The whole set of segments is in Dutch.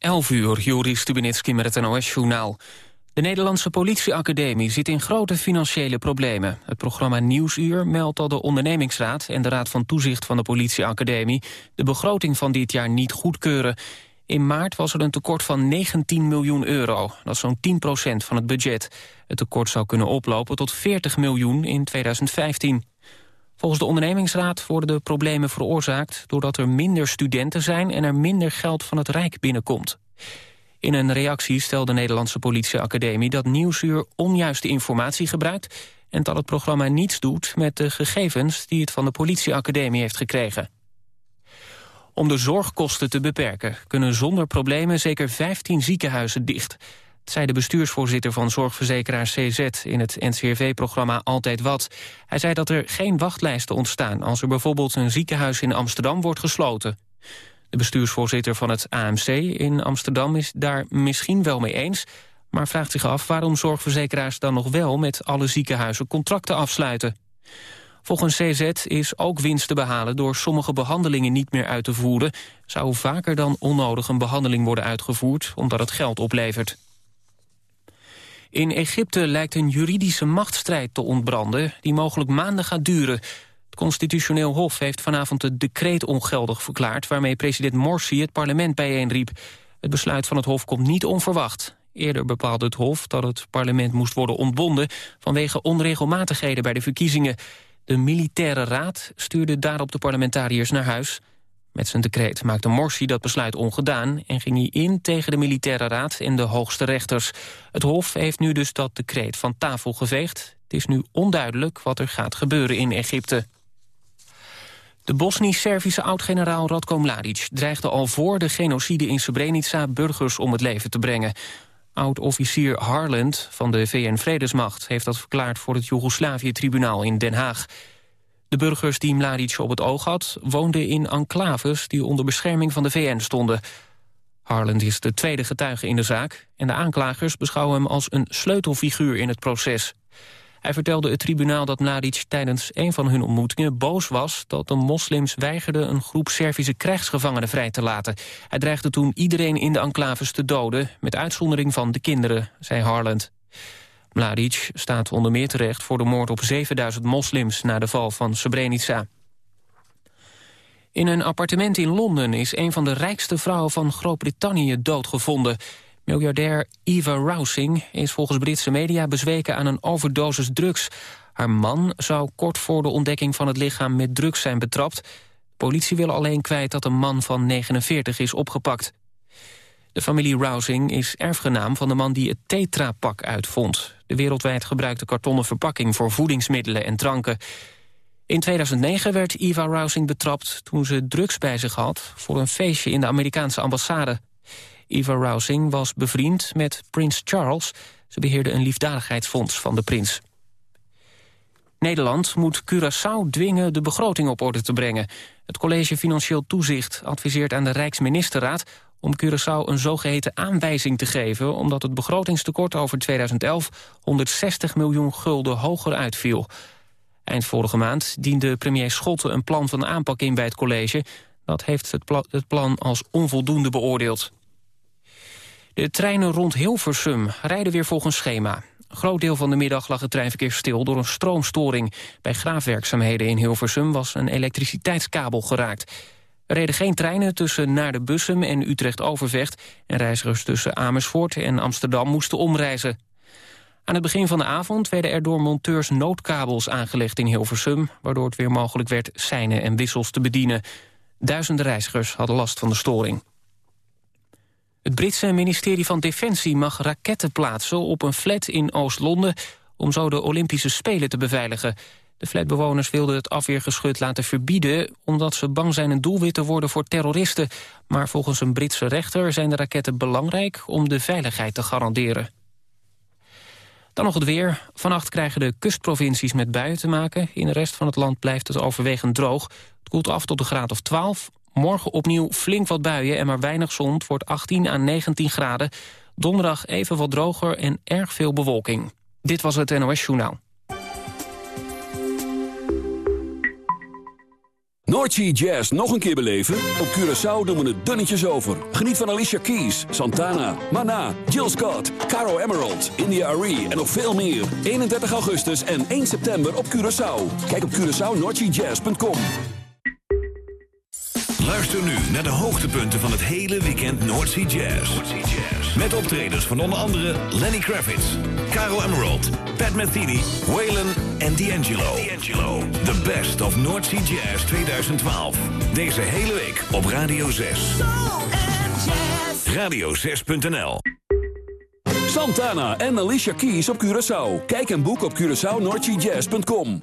11 uur, Joris Stubenitski met het NOS-journaal. De Nederlandse politieacademie zit in grote financiële problemen. Het programma Nieuwsuur meldt dat de ondernemingsraad... en de raad van toezicht van de politieacademie... de begroting van dit jaar niet goedkeuren. In maart was er een tekort van 19 miljoen euro. Dat is zo'n 10% van het budget. Het tekort zou kunnen oplopen tot 40 miljoen in 2015. Volgens de ondernemingsraad worden de problemen veroorzaakt... doordat er minder studenten zijn en er minder geld van het Rijk binnenkomt. In een reactie stelde de Nederlandse politieacademie... dat Nieuwsuur onjuiste informatie gebruikt... en dat het programma niets doet met de gegevens... die het van de politieacademie heeft gekregen. Om de zorgkosten te beperken kunnen zonder problemen zeker 15 ziekenhuizen dicht zei de bestuursvoorzitter van zorgverzekeraar CZ in het NCRV-programma Altijd Wat. Hij zei dat er geen wachtlijsten ontstaan als er bijvoorbeeld een ziekenhuis in Amsterdam wordt gesloten. De bestuursvoorzitter van het AMC in Amsterdam is daar misschien wel mee eens... maar vraagt zich af waarom zorgverzekeraars dan nog wel met alle ziekenhuizen contracten afsluiten. Volgens CZ is ook winst te behalen door sommige behandelingen niet meer uit te voeren. Zou vaker dan onnodig een behandeling worden uitgevoerd omdat het geld oplevert. In Egypte lijkt een juridische machtsstrijd te ontbranden... die mogelijk maanden gaat duren. Het Constitutioneel Hof heeft vanavond het decreet ongeldig verklaard... waarmee president Morsi het parlement bijeenriep. Het besluit van het Hof komt niet onverwacht. Eerder bepaalde het Hof dat het parlement moest worden ontbonden... vanwege onregelmatigheden bij de verkiezingen. De militaire raad stuurde daarop de parlementariërs naar huis... Met zijn decreet maakte Morsi dat besluit ongedaan... en ging hij in tegen de militaire raad en de hoogste rechters. Het Hof heeft nu dus dat decreet van tafel geveegd. Het is nu onduidelijk wat er gaat gebeuren in Egypte. De Bosnisch-Servische oud-generaal Radko Mladic dreigde al voor de genocide in Srebrenica burgers om het leven te brengen. Oud-officier Harland van de VN-vredesmacht heeft dat verklaard voor het Joegoslavië-tribunaal in Den Haag. De burgers die Mladic op het oog had... woonden in enclaves die onder bescherming van de VN stonden. Harland is de tweede getuige in de zaak... en de aanklagers beschouwen hem als een sleutelfiguur in het proces. Hij vertelde het tribunaal dat Mladic tijdens een van hun ontmoetingen boos was... dat de moslims weigerden een groep Servische krijgsgevangenen vrij te laten. Hij dreigde toen iedereen in de enclaves te doden... met uitzondering van de kinderen, zei Harland. Mladic staat onder meer terecht voor de moord op 7000 moslims... na de val van Srebrenica. In een appartement in Londen is een van de rijkste vrouwen van Groot-Brittannië doodgevonden. Miljardair Eva Rousing is volgens Britse media bezweken aan een overdosis drugs. Haar man zou kort voor de ontdekking van het lichaam met drugs zijn betrapt. politie wil alleen kwijt dat een man van 49 is opgepakt. De familie Rousing is erfgenaam van de man die het Tetra-pak uitvond. De wereldwijd gebruikte kartonnen verpakking voor voedingsmiddelen en dranken. In 2009 werd Eva Rousing betrapt toen ze drugs bij zich had... voor een feestje in de Amerikaanse ambassade. Eva Rousing was bevriend met prins Charles. Ze beheerde een liefdadigheidsfonds van de prins. Nederland moet Curaçao dwingen de begroting op orde te brengen. Het College Financieel Toezicht adviseert aan de Rijksministerraad om Curaçao een zogeheten aanwijzing te geven... omdat het begrotingstekort over 2011 160 miljoen gulden hoger uitviel. Eind vorige maand diende premier Schotten een plan van aanpak in bij het college. Dat heeft het, het plan als onvoldoende beoordeeld. De treinen rond Hilversum rijden weer volgens schema. Een groot deel van de middag lag het treinverkeer stil door een stroomstoring. Bij graafwerkzaamheden in Hilversum was een elektriciteitskabel geraakt. Er reden geen treinen tussen naar de Bussum en Utrecht-Overvecht... en reizigers tussen Amersfoort en Amsterdam moesten omreizen. Aan het begin van de avond werden er door monteurs noodkabels aangelegd in Hilversum... waardoor het weer mogelijk werd seinen en wissels te bedienen. Duizenden reizigers hadden last van de storing. Het Britse ministerie van Defensie mag raketten plaatsen op een flat in Oost-Londen... om zo de Olympische Spelen te beveiligen. De flatbewoners wilden het afweergeschut laten verbieden... omdat ze bang zijn een doelwit te worden voor terroristen. Maar volgens een Britse rechter zijn de raketten belangrijk... om de veiligheid te garanderen. Dan nog het weer. Vannacht krijgen de kustprovincies met buien te maken. In de rest van het land blijft het overwegend droog. Het koelt af tot een graad of 12. Morgen opnieuw flink wat buien en maar weinig zon. Het wordt 18 à 19 graden. Donderdag even wat droger en erg veel bewolking. Dit was het NOS Journaal. Noordsea Jazz nog een keer beleven? Op Curaçao doen we het dunnetjes over. Geniet van Alicia Keys, Santana, Mana, Jill Scott, Caro Emerald, India Arie en nog veel meer. 31 augustus en 1 september op Curaçao. Kijk op CuraçaoNoordseaJazz.com. Luister nu naar de hoogtepunten van het hele weekend Noordsea Jazz. Met optredens van onder andere Lenny Kravitz, Caro Emerald, Pat Metheny, Waylon en D'Angelo. The best of Noordsea Jazz 2012. Deze hele week op Radio 6. Radio6.nl Santana en Alicia Keys op Curaçao. Kijk en boek op CuraçaoNoordseaJazz.com.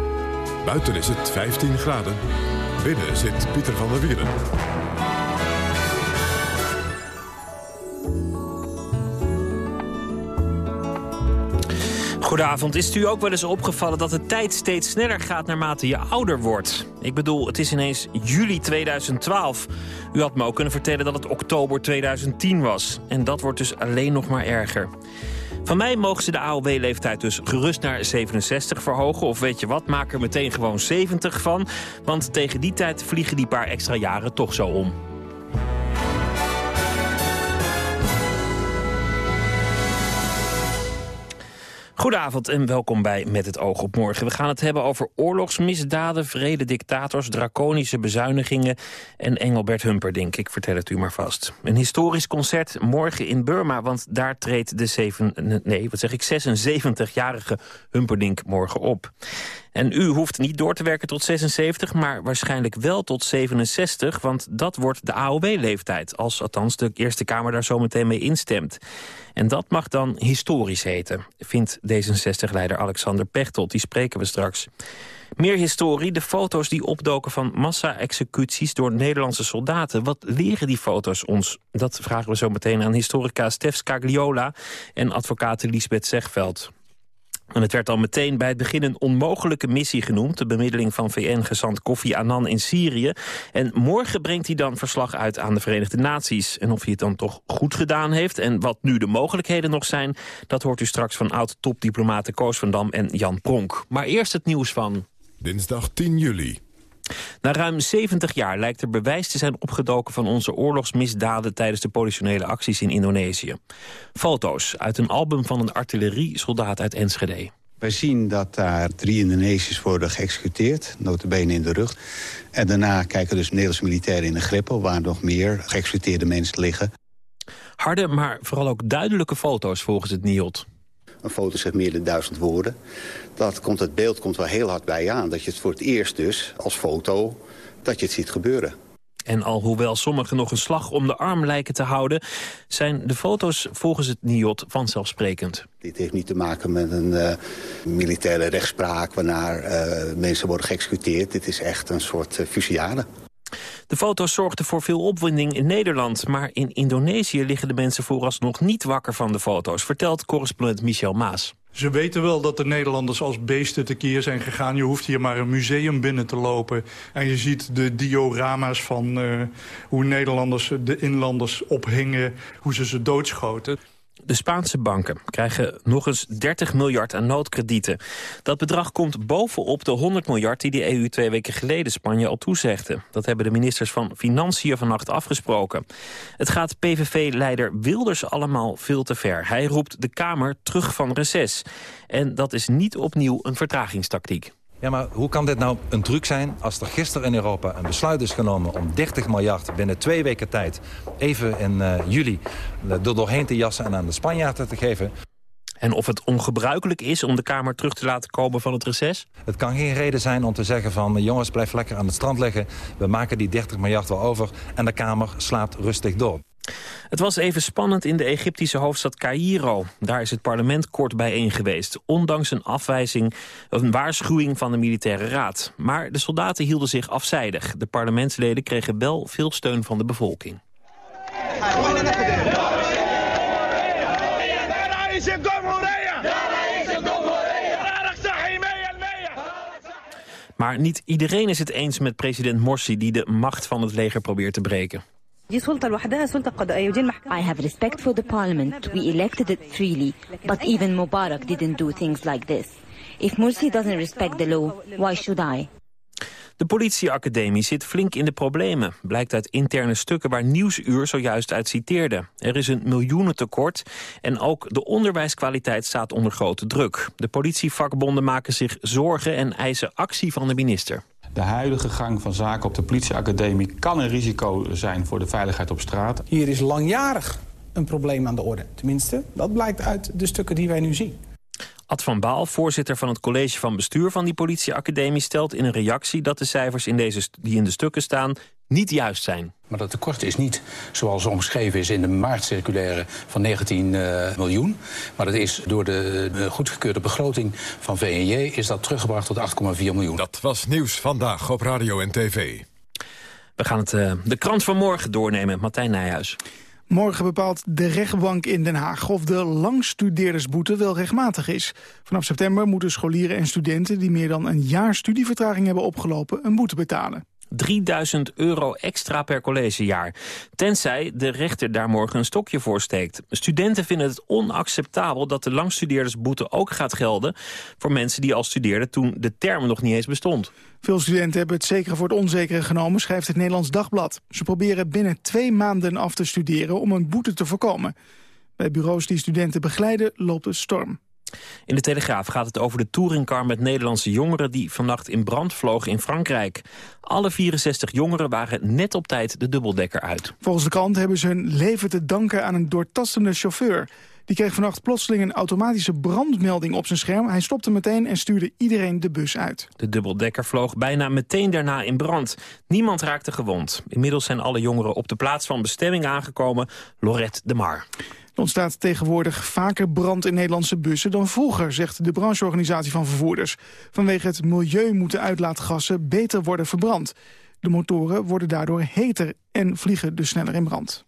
Buiten is het 15 graden, binnen zit Pieter van der Wielen. Goedenavond. Is het u ook wel eens opgevallen dat de tijd steeds sneller gaat naarmate je ouder wordt? Ik bedoel, het is ineens juli 2012. U had me ook kunnen vertellen dat het oktober 2010 was. En dat wordt dus alleen nog maar erger. Van mij mogen ze de AOW-leeftijd dus gerust naar 67 verhogen. Of weet je wat, maak er meteen gewoon 70 van. Want tegen die tijd vliegen die paar extra jaren toch zo om. Goedenavond en welkom bij Met het oog op morgen. We gaan het hebben over oorlogsmisdaden, vrede dictators, draconische bezuinigingen en Engelbert Humperdinck. Ik vertel het u maar vast. Een historisch concert morgen in Burma, want daar treedt de zeven, nee, wat zeg ik, 76-jarige Humperdinck morgen op. En u hoeft niet door te werken tot 76, maar waarschijnlijk wel tot 67... want dat wordt de AOW-leeftijd, als althans de Eerste Kamer daar zo meteen mee instemt. En dat mag dan historisch heten, vindt D66-leider Alexander Pechtold. Die spreken we straks. Meer historie, de foto's die opdoken van massa-executies door Nederlandse soldaten. Wat leren die foto's ons? Dat vragen we zo meteen aan historica Stef Scagliola en advocaat Lisbeth Zegveld. En het werd al meteen bij het begin een onmogelijke missie genoemd... de bemiddeling van VN-gezant Kofi Annan in Syrië. En morgen brengt hij dan verslag uit aan de Verenigde Naties. En of hij het dan toch goed gedaan heeft... en wat nu de mogelijkheden nog zijn... dat hoort u straks van oud-topdiplomaten Koos van Dam en Jan Pronk. Maar eerst het nieuws van... Dinsdag 10 juli. Na ruim 70 jaar lijkt er bewijs te zijn opgedoken van onze oorlogsmisdaden tijdens de politionele acties in Indonesië. Foto's uit een album van een artilleriesoldaat uit Enschede. Wij zien dat daar drie Indonesiërs worden geëxecuteerd, notabene in de rug. En daarna kijken dus Nederlandse militairen in de greppel... waar nog meer geëxecuteerde mensen liggen. Harde, maar vooral ook duidelijke foto's volgens het NIOD. Een foto zegt meer dan duizend woorden. Dat komt, het beeld komt wel heel hard bij je aan. Dat je het voor het eerst dus, als foto, dat je het ziet gebeuren. En alhoewel sommigen nog een slag om de arm lijken te houden... zijn de foto's volgens het NIOD vanzelfsprekend. Dit heeft niet te maken met een uh, militaire rechtspraak... waarna uh, mensen worden geëxecuteerd. Dit is echt een soort uh, fusillade. De foto's zorgden voor veel opwinding in Nederland... maar in Indonesië liggen de mensen vooralsnog niet wakker van de foto's... vertelt correspondent Michel Maas. Ze weten wel dat de Nederlanders als beesten tekeer zijn gegaan. Je hoeft hier maar een museum binnen te lopen. En je ziet de diorama's van uh, hoe Nederlanders de inlanders ophingen... hoe ze ze doodschoten. De Spaanse banken krijgen nog eens 30 miljard aan noodkredieten. Dat bedrag komt bovenop de 100 miljard die de EU twee weken geleden Spanje al toezegde. Dat hebben de ministers van Financiën vannacht afgesproken. Het gaat PVV-leider Wilders allemaal veel te ver. Hij roept de Kamer terug van reces. En dat is niet opnieuw een vertragingstactiek. Ja, maar hoe kan dit nou een truc zijn als er gisteren in Europa een besluit is genomen om 30 miljard binnen twee weken tijd even in uh, juli er doorheen te jassen en aan de Spanjaarden te geven? En of het ongebruikelijk is om de Kamer terug te laten komen van het reces? Het kan geen reden zijn om te zeggen van... jongens, blijf lekker aan het strand liggen. We maken die 30 miljard wel over en de Kamer slaapt rustig door. Het was even spannend in de Egyptische hoofdstad Cairo. Daar is het parlement kort bijeen geweest, ondanks een afwijzing, een waarschuwing van de militaire raad. Maar de soldaten hielden zich afzijdig. De parlementsleden kregen wel veel steun van de bevolking. Maar niet iedereen is het eens met president Morsi... die de macht van het leger probeert te breken. I have respect for the parliament. We elected it freely. But even Mubarak didn't do things like this. If Morsi doesn't respect the law, why should I? De politieacademie zit flink in de problemen. Blijkt uit interne stukken waar Nieuwsuur zojuist uit citeerde. Er is een miljoenentekort en ook de onderwijskwaliteit staat onder grote druk. De politievakbonden maken zich zorgen en eisen actie van de minister. De huidige gang van zaken op de politieacademie kan een risico zijn voor de veiligheid op straat. Hier is langjarig een probleem aan de orde. Tenminste, dat blijkt uit de stukken die wij nu zien. Ad van Baal, voorzitter van het college van bestuur van die politieacademie... stelt in een reactie dat de cijfers in deze, die in de stukken staan niet juist zijn. Maar dat tekort is niet zoals omschreven is in de maartcirculaire van 19 uh, miljoen. Maar dat is door de uh, goedgekeurde begroting van VNJ is dat teruggebracht tot 8,4 miljoen. Dat was nieuws vandaag op Radio en TV. We gaan het, uh, de krant van morgen doornemen. Martijn Nijhuis. Morgen bepaalt de rechtbank in Den Haag of de langstudeerdersboete wel rechtmatig is. Vanaf september moeten scholieren en studenten die meer dan een jaar studievertraging hebben opgelopen een boete betalen. 3000 euro extra per collegejaar. Tenzij de rechter daar morgen een stokje voor steekt. Studenten vinden het onacceptabel dat de langstudeerdersboete ook gaat gelden... voor mensen die al studeerden toen de term nog niet eens bestond. Veel studenten hebben het zekere voor het onzekere genomen, schrijft het Nederlands Dagblad. Ze proberen binnen twee maanden af te studeren om een boete te voorkomen. Bij bureaus die studenten begeleiden loopt het storm. In de Telegraaf gaat het over de touringcar met Nederlandse jongeren... die vannacht in brand vlogen in Frankrijk. Alle 64 jongeren waren net op tijd de dubbeldekker uit. Volgens de krant hebben ze hun leven te danken aan een doortastende chauffeur. Die kreeg vannacht plotseling een automatische brandmelding op zijn scherm. Hij stopte meteen en stuurde iedereen de bus uit. De dubbeldekker vloog bijna meteen daarna in brand. Niemand raakte gewond. Inmiddels zijn alle jongeren op de plaats van bestemming aangekomen. Lorette de Mar. Er ontstaat tegenwoordig vaker brand in Nederlandse bussen dan vroeger, zegt de brancheorganisatie van vervoerders. Vanwege het milieu moeten uitlaatgassen beter worden verbrand. De motoren worden daardoor heter en vliegen dus sneller in brand.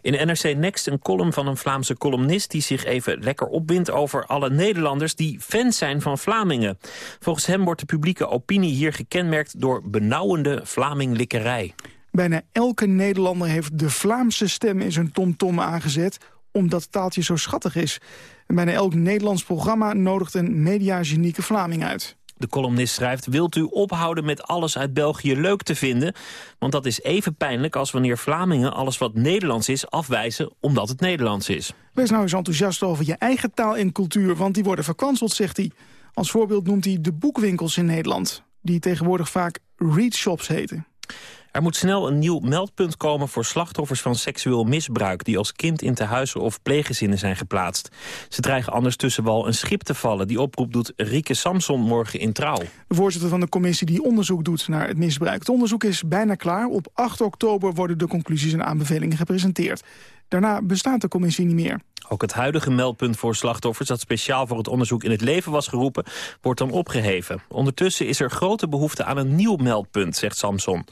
In NRC Next een column van een Vlaamse columnist... die zich even lekker opwindt over alle Nederlanders... die fans zijn van Vlamingen. Volgens hem wordt de publieke opinie hier gekenmerkt... door benauwende Vlaminglikkerij. Bijna elke Nederlander heeft de Vlaamse stem in zijn tomtom aangezet omdat het taaltje zo schattig is. En bijna elk Nederlands programma nodigt een mediagenieke Vlaming uit. De columnist schrijft, wilt u ophouden met alles uit België leuk te vinden? Want dat is even pijnlijk als wanneer Vlamingen alles wat Nederlands is afwijzen omdat het Nederlands is. Wees nou eens enthousiast over je eigen taal en cultuur, want die worden verkwanseld, zegt hij. Als voorbeeld noemt hij de boekwinkels in Nederland, die tegenwoordig vaak readshops heten. Er moet snel een nieuw meldpunt komen voor slachtoffers van seksueel misbruik... die als kind in tehuizen of pleeggezinnen zijn geplaatst. Ze dreigen anders tussen wal een schip te vallen. Die oproep doet Rieke Samson morgen in Trouw. De voorzitter van de commissie die onderzoek doet naar het misbruik. Het onderzoek is bijna klaar. Op 8 oktober worden de conclusies en aanbevelingen gepresenteerd. Daarna bestaat de commissie niet meer. Ook het huidige meldpunt voor slachtoffers... dat speciaal voor het onderzoek in het leven was geroepen... wordt dan opgeheven. Ondertussen is er grote behoefte aan een nieuw meldpunt, zegt Samson.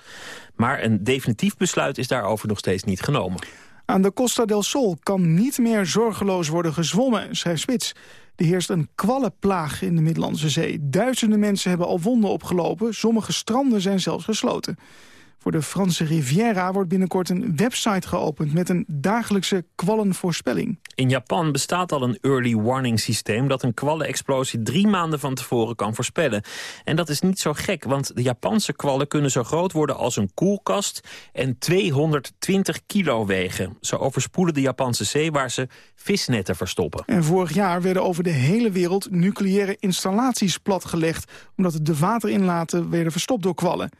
Maar een definitief besluit is daarover nog steeds niet genomen. Aan de Costa del Sol kan niet meer zorgeloos worden gezwommen, schrijft Spits. Er heerst een kwallenplaag in de Middellandse Zee. Duizenden mensen hebben al wonden opgelopen. Sommige stranden zijn zelfs gesloten. Voor de Franse Riviera wordt binnenkort een website geopend... met een dagelijkse kwallenvoorspelling. In Japan bestaat al een early warning systeem... dat een kwallenexplosie drie maanden van tevoren kan voorspellen. En dat is niet zo gek, want de Japanse kwallen kunnen zo groot worden... als een koelkast en 220 kilo wegen. Ze overspoelen de Japanse zee waar ze visnetten verstoppen. En vorig jaar werden over de hele wereld nucleaire installaties platgelegd... omdat de waterinlaten werden verstopt door kwallen.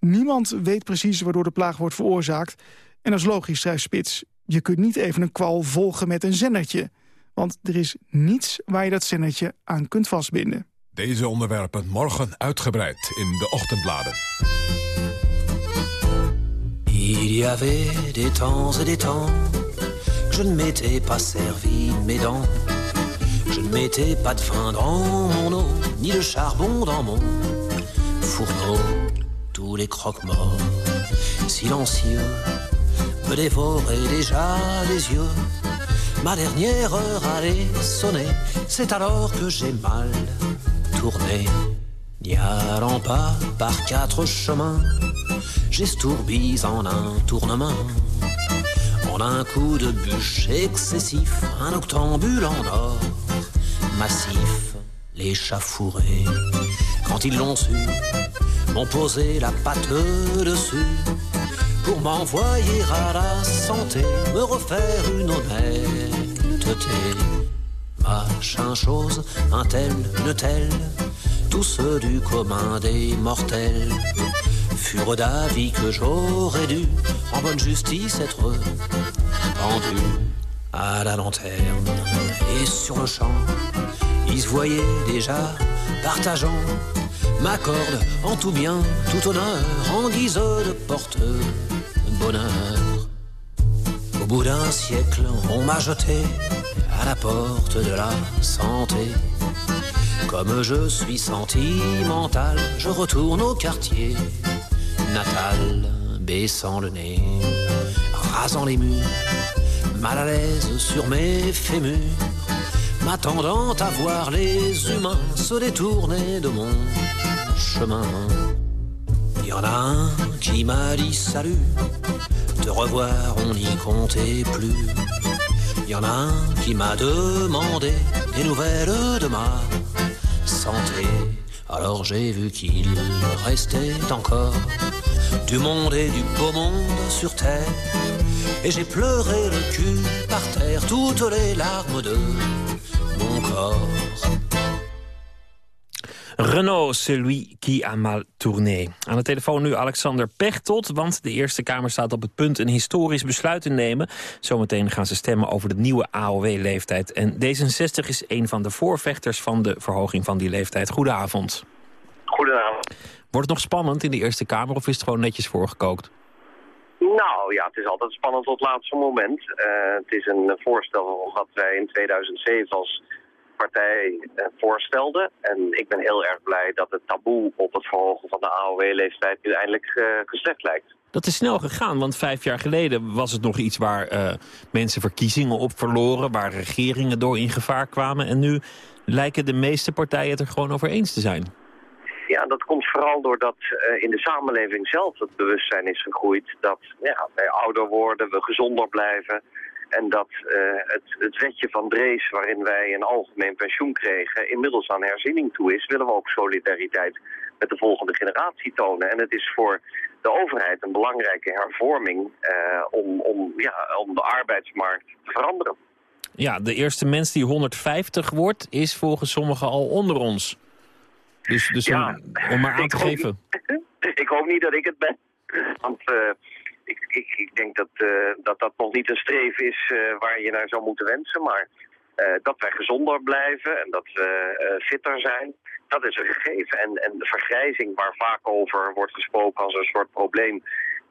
Niemand weet precies waardoor de plaag wordt veroorzaakt. En dat is logisch, schrijft Spits. Je kunt niet even een kwal volgen met een zendertje. Want er is niets waar je dat zendertje aan kunt vastbinden. Deze onderwerpen morgen uitgebreid in de ochtendbladen. Il y avait des temps et des temps que je ne m'étais pas servi de mes dents. Je ne mettais pas de vin dans mon eau, ni de charbon dans mon fourneau. Tous les croque-morts, silencieux, me dévoraient déjà les yeux. Ma dernière heure allait sonner, c'est alors que j'ai mal tourné. N'y allant pas par quatre chemins, j'estourbis en un tournement. En un coup de bûche excessif, un octambule en or massif, l'échafouré. Quand ils l'ont su, m'ont posé la patte dessus pour m'envoyer à la santé, me refaire une honnêteté. Machin chose, un tel, une telle, tous ceux du commun des mortels furent d'avis que j'aurais dû, en bonne justice, être pendu à la lanterne. Et sur le champ, ils se voyaient déjà partageant ma corde en tout bien, tout honneur, en guise de porte-bonheur. Au bout d'un siècle, on m'a jeté à la porte de la santé. Comme je suis sentimental, je retourne au quartier natal, baissant le nez, rasant les murs, mal à l'aise sur mes fémurs, m'attendant à voir les humains se détourner de mon Il y en a un qui m'a dit salut, te revoir on n'y comptait plus. Il y en a un qui m'a demandé des nouvelles de ma santé. Alors j'ai vu qu'il restait encore du monde et du beau monde sur terre. Et j'ai pleuré le cul par terre, toutes les larmes de mon corps. Renault, celui qui a mal tourné. Aan de telefoon nu Alexander Pechtold, want de Eerste Kamer staat op het punt een historisch besluit te nemen. Zometeen gaan ze stemmen over de nieuwe AOW-leeftijd. En D66 is een van de voorvechters van de verhoging van die leeftijd. Goedenavond. Goedenavond. Wordt het nog spannend in de Eerste Kamer of is het gewoon netjes voorgekookt? Nou ja, het is altijd spannend tot het laatste moment. Uh, het is een voorstel wat wij in 2007 als partij uh, voorstelde. En ik ben heel erg blij dat het taboe op het verhogen van de AOW-leeftijd nu eindelijk uh, geslecht lijkt. Dat is snel gegaan, want vijf jaar geleden was het nog iets waar uh, mensen verkiezingen op verloren, waar regeringen door in gevaar kwamen. En nu lijken de meeste partijen het er gewoon over eens te zijn. Ja, dat komt vooral doordat uh, in de samenleving zelf het bewustzijn is gegroeid dat ja, wij ouder worden, we gezonder blijven. En dat uh, het, het wetje van Drees, waarin wij een algemeen pensioen kregen, inmiddels aan herziening toe is, willen we ook solidariteit met de volgende generatie tonen. En het is voor de overheid een belangrijke hervorming uh, om, om, ja, om de arbeidsmarkt te veranderen. Ja, de eerste mens die 150 wordt, is volgens sommigen al onder ons. Dus, dus ja, om, om maar aan te geven. Ik hoop niet dat ik het ben. Want uh, ik, ik, denk dat, uh, dat dat nog niet een streven is uh, waar je naar zou moeten wensen. Maar dat wij gezonder blijven en dat we fitter zijn, dat is een gegeven. En, en de vergrijzing waar vaak over wordt gesproken als een soort probleem...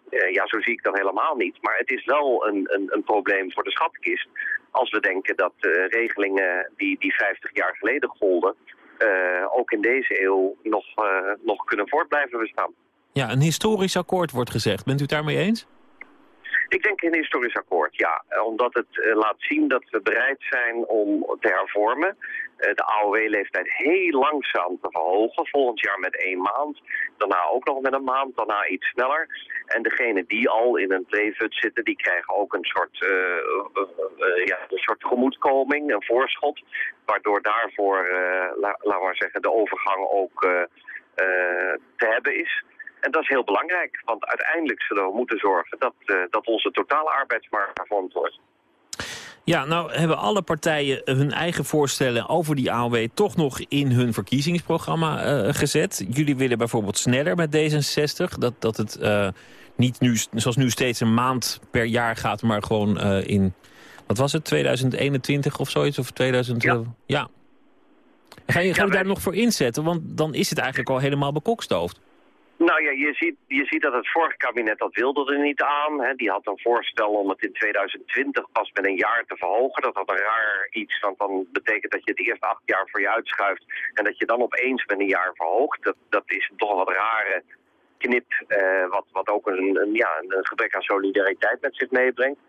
ja, zo zie ik dat helemaal niet. Maar het is wel een, een, een probleem voor de schatkist. Als we denken dat regelingen die, die 50 jaar geleden golden... Ook in deze eeuw nog, nog kunnen voort blijven bestaan. Ja, een historisch akkoord wordt gezegd. Bent u het daarmee eens? Ik denk een historisch akkoord, ja. Omdat het uh, laat zien dat we bereid zijn om te hervormen. de AOW-leeftijd heel langzaam te verhogen. Volgend jaar met één maand. Daarna ook nog met een maand. Daarna iets sneller. En degenen die al in een play-fut zitten, die krijgen ook een soort, ja, een soort tegemoetkoming, een voorschot. Waardoor daarvoor, la, laten we maar zeggen, de overgang ook te hebben is. En dat is heel belangrijk, want uiteindelijk zullen we moeten zorgen dat, uh, dat onze totale arbeidsmarkt hervormd wordt. Ja, nou hebben alle partijen hun eigen voorstellen over die AOW toch nog in hun verkiezingsprogramma uh, gezet. Jullie willen bijvoorbeeld sneller met D66, dat, dat het uh, niet nu, zoals nu steeds een maand per jaar gaat, maar gewoon in, wat was het, 2021 of zoiets? Of 2000, ja. ja. Ga je, ga je ja, daar wij... nog voor inzetten? Want dan is het eigenlijk al helemaal bekokstoofd. Nou ja, je ziet, je ziet dat het vorige kabinet dat wilde er niet aan. Hè. Die had een voorstel om het in 2020 pas met een jaar te verhogen. Dat had een raar iets, want dan betekent dat je het eerst acht jaar voor je uitschuift... en dat je dan opeens met een jaar verhoogt. Dat, dat is toch wat rare knip, eh, wat, wat ook een, ja, een gebrek aan solidariteit met zich meebrengt.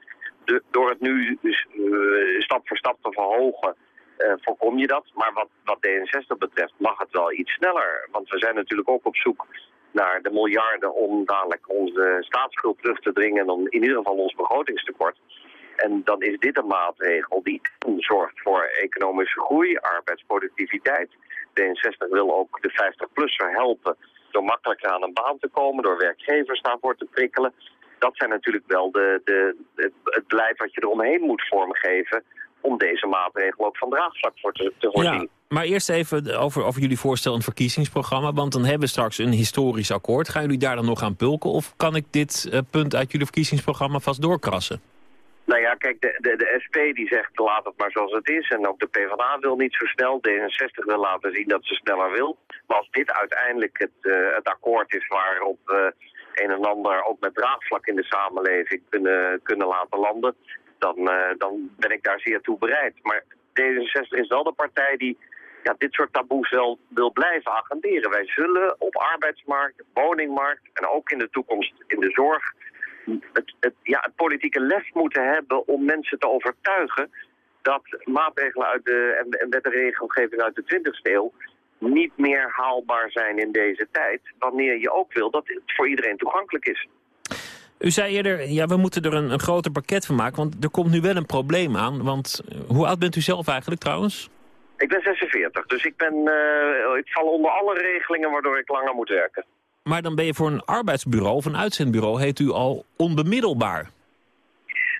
De, door het nu dus, uh, stap voor stap te verhogen... Uh, voorkom je dat. Maar wat, wat D66 betreft mag het wel iets sneller. Want we zijn natuurlijk ook op zoek naar de miljarden om dadelijk onze staatsschuld terug te dringen en om in ieder geval ons begrotingstekort. En dan is dit een maatregel die zorgt voor economische groei, arbeidsproductiviteit. D66 wil ook de 50-plusser helpen door makkelijker aan een baan te komen, door werkgevers daarvoor te prikkelen. Dat zijn natuurlijk wel de, de, het beleid wat je eromheen moet vormgeven om deze maatregel ook van draagvlak voor te, te voorzien. Ja, maar eerst even over, over jullie voorstel een verkiezingsprogramma. Want dan hebben we straks een historisch akkoord. Gaan jullie daar dan nog aan pulken? Of kan ik dit uh, punt uit jullie verkiezingsprogramma vast doorkrassen? Nou ja, kijk, de, de, de SP die zegt laat het maar zoals het is. En ook de PvdA wil niet zo snel. D66 wil laten zien dat ze sneller wil. Maar als dit uiteindelijk het, uh, het akkoord is waarop uh, een en ander ook met draagvlak in de samenleving kunnen, kunnen laten landen dan, uh, dan ben ik daar zeer toe bereid. Maar D66 is wel de partij die ja, dit soort taboes wel wil blijven agenderen. Wij zullen op arbeidsmarkt, woningmarkt en ook in de toekomst in de zorg... het, het, ja, het politieke lef moeten hebben om mensen te overtuigen... dat maatregelen uit de, en, en wet en regelgeving uit de 20e eeuw niet meer haalbaar zijn in deze tijd... wanneer je ook wil dat het voor iedereen toegankelijk is. U zei eerder, ja, we moeten er een, een groter pakket van maken, want er komt nu wel een probleem aan. Want eh, hoe oud bent u zelf eigenlijk trouwens? Ik ben 46, dus ik, ben, uh, ik val onder alle regelingen waardoor ik langer moet werken. Maar dan ben je voor een arbeidsbureau of een uitzendbureau, heet u al onbemiddelbaar.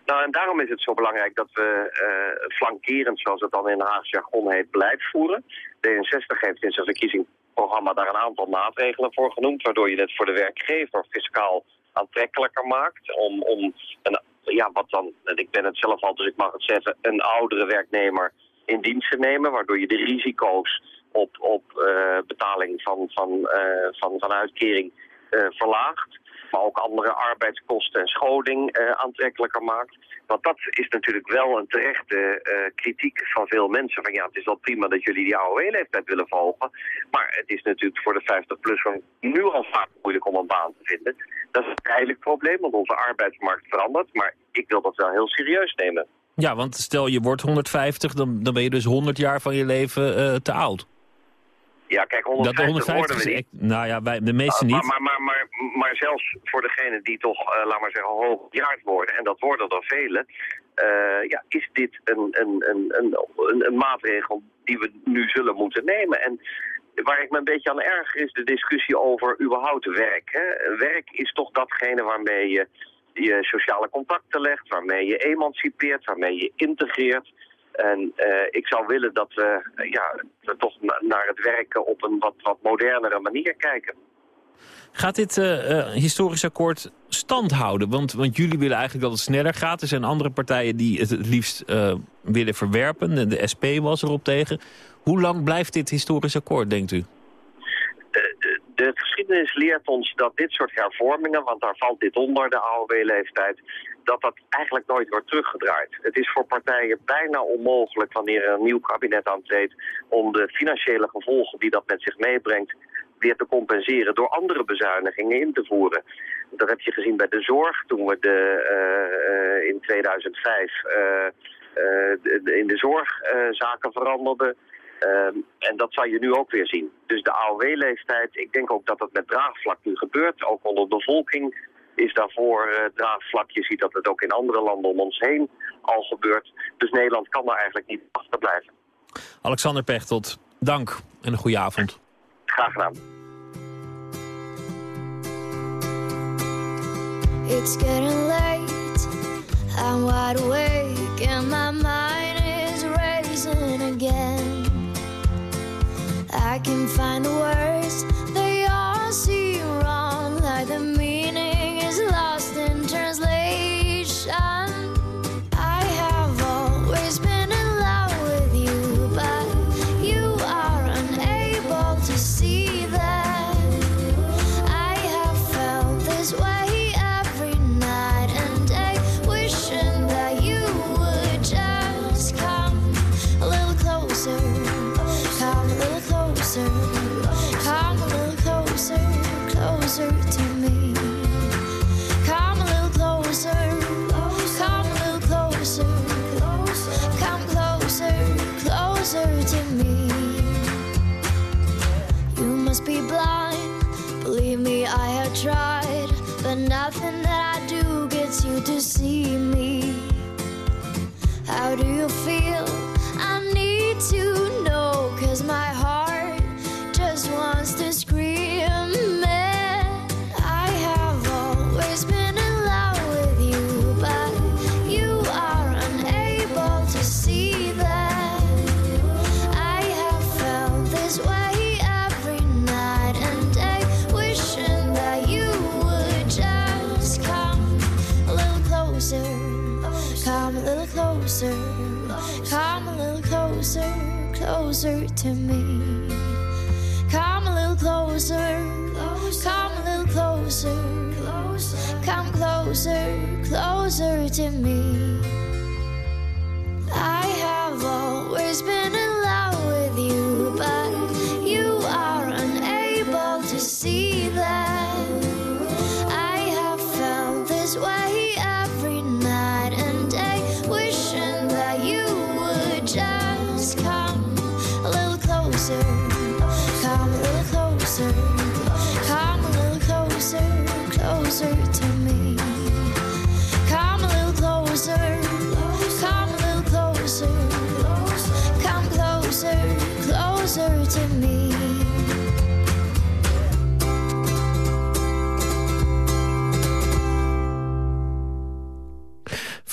Nou, en daarom is het zo belangrijk dat we uh, flankerend, zoals het dan in Haagse jargon heet, beleid voeren. D66 heeft in zijn verkiezingsprogramma daar een aantal maatregelen voor genoemd, waardoor je het voor de werkgever fiscaal aantrekkelijker maakt. Om, om een, ja, wat dan, en ik ben het zelf al, dus ik mag het zeggen, een oudere werknemer in dienst te nemen. Waardoor je de risico's op, op uh, betaling van, van, uh, van, van uitkering uh, verlaagt. Maar ook andere arbeidskosten en scholing aantrekkelijker maakt. Want dat is natuurlijk wel een terechte uh, kritiek van veel mensen. Van ja, het is wel prima dat jullie die AOW-leeftijd willen verhogen. Maar het is natuurlijk voor de 50-plus nu al vaak moeilijk om een baan te vinden. Dat is een tijdelijk probleem, want onze arbeidsmarkt verandert. Maar ik wil dat wel heel serieus nemen. Ja, want stel je wordt 150, dan, dan ben je dus 100 jaar van je leven uh, te oud. Ja, kijk, 150, dat 150 worden we niet. Nou ja, wij, de meeste niet. Maar, maar, maar, maar, zelfs voor degenen die toch, uh, laat maar zeggen, hoogjaard worden, en dat worden er velen, uh, ja, is dit een, een, een, een, een maatregel die we nu zullen moeten nemen. En waar ik me een beetje aan erger is de discussie over überhaupt werk. Hè. Werk is toch datgene waarmee je je sociale contacten legt, waarmee je emancipeert, waarmee je integreert. En uh, ik zou willen dat we, uh, ja, we toch naar het werken op een wat, wat modernere manier kijken. Gaat dit uh, historisch akkoord stand houden? Want, want jullie willen eigenlijk dat het sneller gaat. Er zijn andere partijen die het het liefst willen verwerpen. De, SP was erop tegen. Hoe lang blijft dit historisch akkoord, denkt u? De geschiedenis leert ons dat dit soort hervormingen, want daar valt dit onder, de AOW-leeftijd, dat dat eigenlijk nooit wordt teruggedraaid. Het is voor partijen bijna onmogelijk wanneer er een nieuw kabinet aantreedt om de financiële gevolgen die dat met zich meebrengt weer te compenseren door andere bezuinigingen in te voeren. Dat heb je gezien bij de zorg toen we de, uh, in 2005 uh, de, de, in de zorgzaken veranderden. Um, en dat zal je nu ook weer zien. Dus de AOW-leeftijd, ik denk ook dat dat met draagvlak nu gebeurt. Ook onder de bevolking is daarvoor uh, draagvlak. Je ziet dat het ook in andere landen om ons heen al gebeurt. Dus Nederland kan daar eigenlijk niet achterblijven. Alexander Pechtold, dank en een goede avond. Graag gedaan. It's getting late, I'm wide awake and my mind is racing again. I can find the words,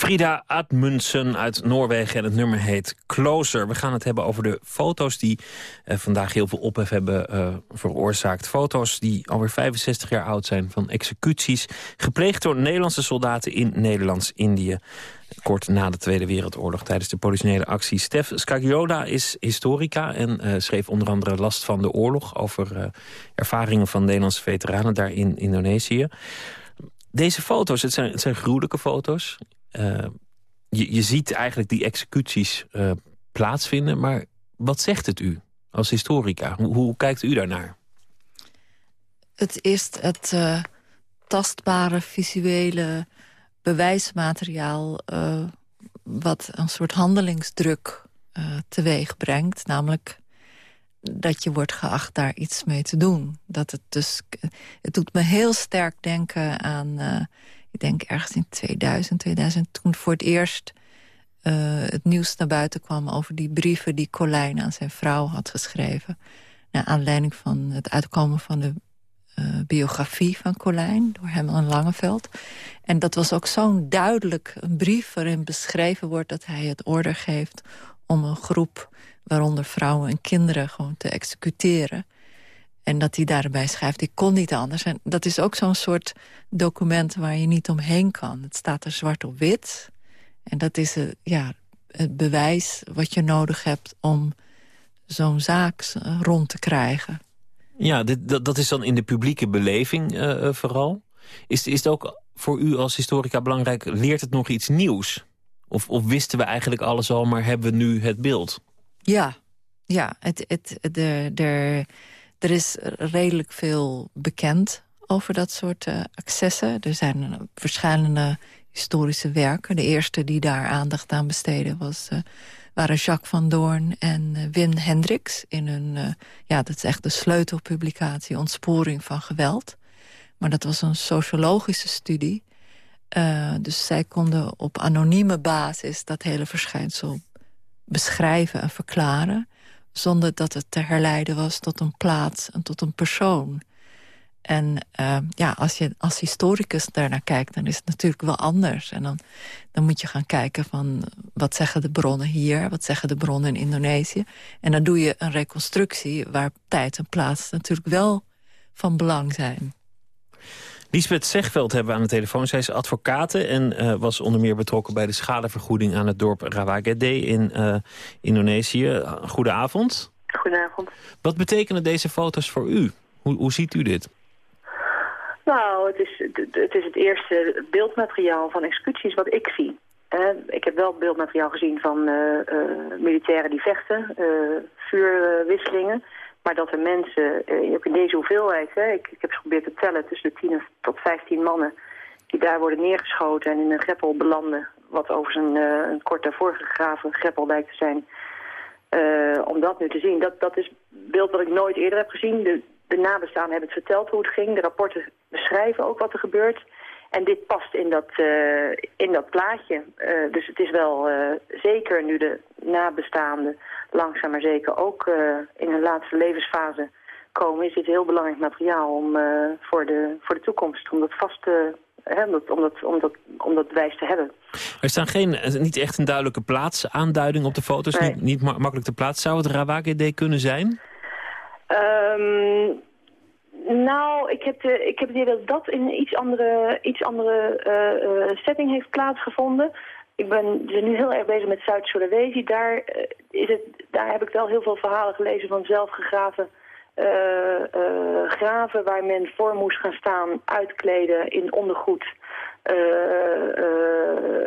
Frida Admundsen uit Noorwegen en het nummer heet Closer. We gaan het hebben over de foto's die eh, vandaag heel veel ophef hebben eh, veroorzaakt. Foto's die alweer 65 jaar oud zijn van executies... gepleegd door Nederlandse soldaten in Nederlands-Indië. Kort na de Tweede Wereldoorlog tijdens de politionele actie. Stef Skagiola is historica en eh, schreef onder andere Last van de Oorlog... over ervaringen van Nederlandse veteranen daar in Indonesië. Deze foto's, het zijn, het zijn gruwelijke foto's. Uh, je, je ziet eigenlijk die executies uh, plaatsvinden. Maar wat zegt het u als historica? Hoe, hoe kijkt u daarnaar? Het is het uh, tastbare, visuele bewijsmateriaal... wat een soort handelingsdruk teweeg brengt. Namelijk dat je wordt geacht daar iets mee te doen. Dat het, dus, het doet me heel sterk denken aan... Ik denk ergens in 2000, 2000... toen voor het eerst uh, het nieuws naar buiten kwam... over die brieven die Colijn aan zijn vrouw had geschreven. Naar aanleiding van het uitkomen van de uh, biografie van Colijn... door Herman Langeveld. En dat was ook zo'n duidelijk een brief waarin beschreven wordt... dat hij het order geeft om een groep waaronder vrouwen en kinderen, gewoon te executeren. En dat hij daarbij schrijft, ik kon niet anders. En dat is ook zo'n soort document waar je niet omheen kan. Het staat er zwart op wit. En dat is het, ja, het bewijs wat je nodig hebt om zo'n zaak rond te krijgen. Ja, dit, dat, dat is dan in de publieke beleving uh, vooral. Is, is het ook voor u als historica belangrijk, leert het nog iets nieuws? Of, of wisten we eigenlijk alles al, maar hebben we nu het beeld? Ja, ja het, het, de, de, er is redelijk veel bekend over dat soort uh, accessen. Er zijn uh, verschillende historische werken. De eerste die daar aandacht aan besteden was, uh, waren Jacques van Doorn en Wim Hendricks. In hun, ja, dat is echt de sleutelpublicatie Ontsporing van Geweld. Maar dat was een sociologische studie. dus zij konden op anonieme basis dat hele verschijnsel beschrijven en verklaren... zonder dat het te herleiden was tot een plaats en tot een persoon. En uh, ja, als je als historicus daarnaar kijkt, dan is het natuurlijk wel anders. En dan, dan moet je gaan kijken van wat zeggen de bronnen hier... wat zeggen de bronnen in Indonesië. En dan doe je een reconstructie waar tijd en plaats natuurlijk wel van belang zijn. Lisbeth Zegveld hebben we aan de telefoon. Zij is advocate en uh, was onder meer betrokken bij de schadevergoeding aan het dorp Rawagede in uh, Indonesië. Goedenavond. Goedenavond. Wat betekenen deze foto's voor u? Hoe, hoe ziet u dit? Nou, het is, het is het eerste beeldmateriaal van executies wat ik zie. Uh, ik heb wel beeldmateriaal gezien van militairen die vechten, vuurwisselingen. Maar dat er mensen, uh, ook in deze hoeveelheid, hè, ik, ik heb geprobeerd te tellen, tussen de 10 tot 15 mannen die daar worden neergeschoten en in een greppel belanden, wat overigens een, uh, een kort daarvoor gegraven greppel lijkt te zijn. Uh, om dat nu te zien, dat, dat is beeld wat ik nooit eerder heb gezien. De, de nabestaanden hebben het verteld hoe het ging. De rapporten beschrijven ook wat er gebeurt. En dit past in dat, uh, in dat plaatje. Uh, dus het is wel uh, zeker nu de nabestaanden langzaam maar zeker ook in hun laatste levensfase komen... is dit heel belangrijk materiaal om, voor, de, voor de toekomst. Om dat vast te Hè, om, dat, om, dat, om, dat, om dat bewijs te hebben. Er staan geen, niet echt een duidelijke plaatsaanduiding op de foto's. Nee. Niet, niet ma makkelijk te plaatsen. Zou het Rawagede kunnen zijn? Um, nou, ik heb, ik heb het idee dat dat in een iets andere, iets andere uh, uh, setting heeft plaatsgevonden. Ik ben dus nu heel erg bezig met Zuid-Sulawesi. Daar, uh, is het, daar heb ik wel heel veel verhalen gelezen van zelfgegraven graven... waar men voor moest gaan staan, uitkleden in ondergoed...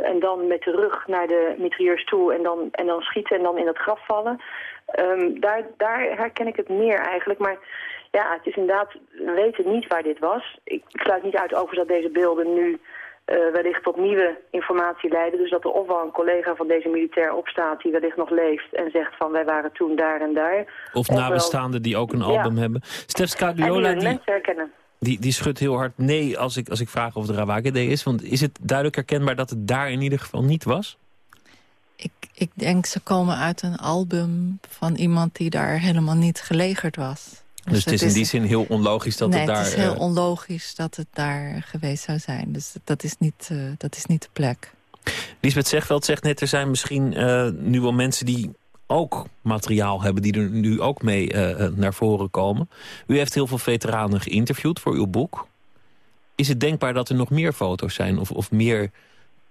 en dan met de rug naar de mitrailleurs toe en dan, en dan schieten en dan in het graf vallen. Um, daar, daar herken ik het meer eigenlijk, maar... Ja, het is inderdaad, we weten niet waar dit was. Ik sluit niet uit over dat deze beelden nu uh, wellicht tot nieuwe informatie leiden. Dus dat er ofwel een collega van deze militair opstaat die wellicht nog leeft en zegt van wij waren toen daar en daar. Of nabestaanden die ook een album ja. hebben. Stef Scadiola, die, herkennen. Die, die schudt heel hard nee als ik, als ik vraag of het Rawagede is. Want is het duidelijk herkenbaar dat het daar in ieder geval niet was? Ik, ik denk ze komen uit een album van iemand die daar helemaal niet gelegerd was. Dus, dus het is in die zin heel onlogisch dat nee, het daar... het is heel uh... onlogisch dat het daar geweest zou zijn. Dus dat is niet, uh, dat is niet de plek. Lisbeth Zegveld zegt net, er zijn misschien uh, nu wel mensen die ook materiaal hebben... die er nu ook mee naar voren komen. U heeft heel veel veteranen geïnterviewd voor uw boek. Is het denkbaar dat er nog meer foto's zijn... of, of meer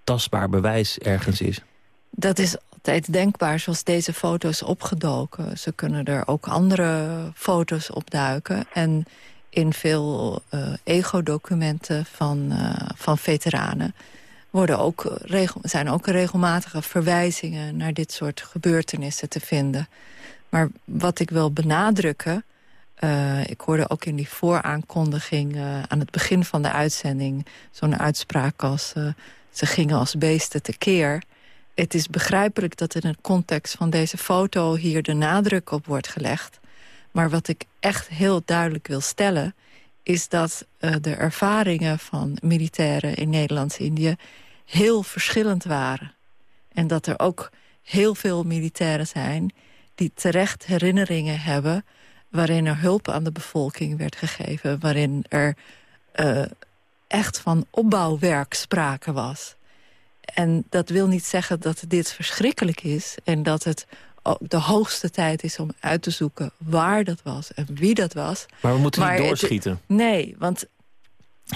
tastbaar bewijs ergens is? Dat is altijd denkbaar, zoals deze foto's opgedoken. Ze kunnen er ook andere foto's opduiken. En in veel uh, ego-documenten van, uh, van veteranen... Worden ook zijn ook regelmatige verwijzingen naar dit soort gebeurtenissen te vinden. Maar wat ik wil benadrukken... Uh, ik hoorde ook in die vooraankondiging aan het begin van de uitzending... zo'n uitspraak als ze gingen als beesten tekeer het is begrijpelijk dat in het context van deze foto... hier de nadruk op wordt gelegd. Maar wat ik echt heel duidelijk wil stellen... is dat uh, de ervaringen van militairen in Nederlands-Indië... heel verschillend waren. En dat er ook heel veel militairen zijn... die terecht herinneringen hebben... waarin er hulp aan de bevolking werd gegeven... waarin er uh, echt van opbouwwerk sprake was... En dat wil niet zeggen dat dit verschrikkelijk is... en dat het de hoogste tijd is om uit te zoeken waar dat was en wie dat was. Maar we moeten maar niet doorschieten. Het, nee, want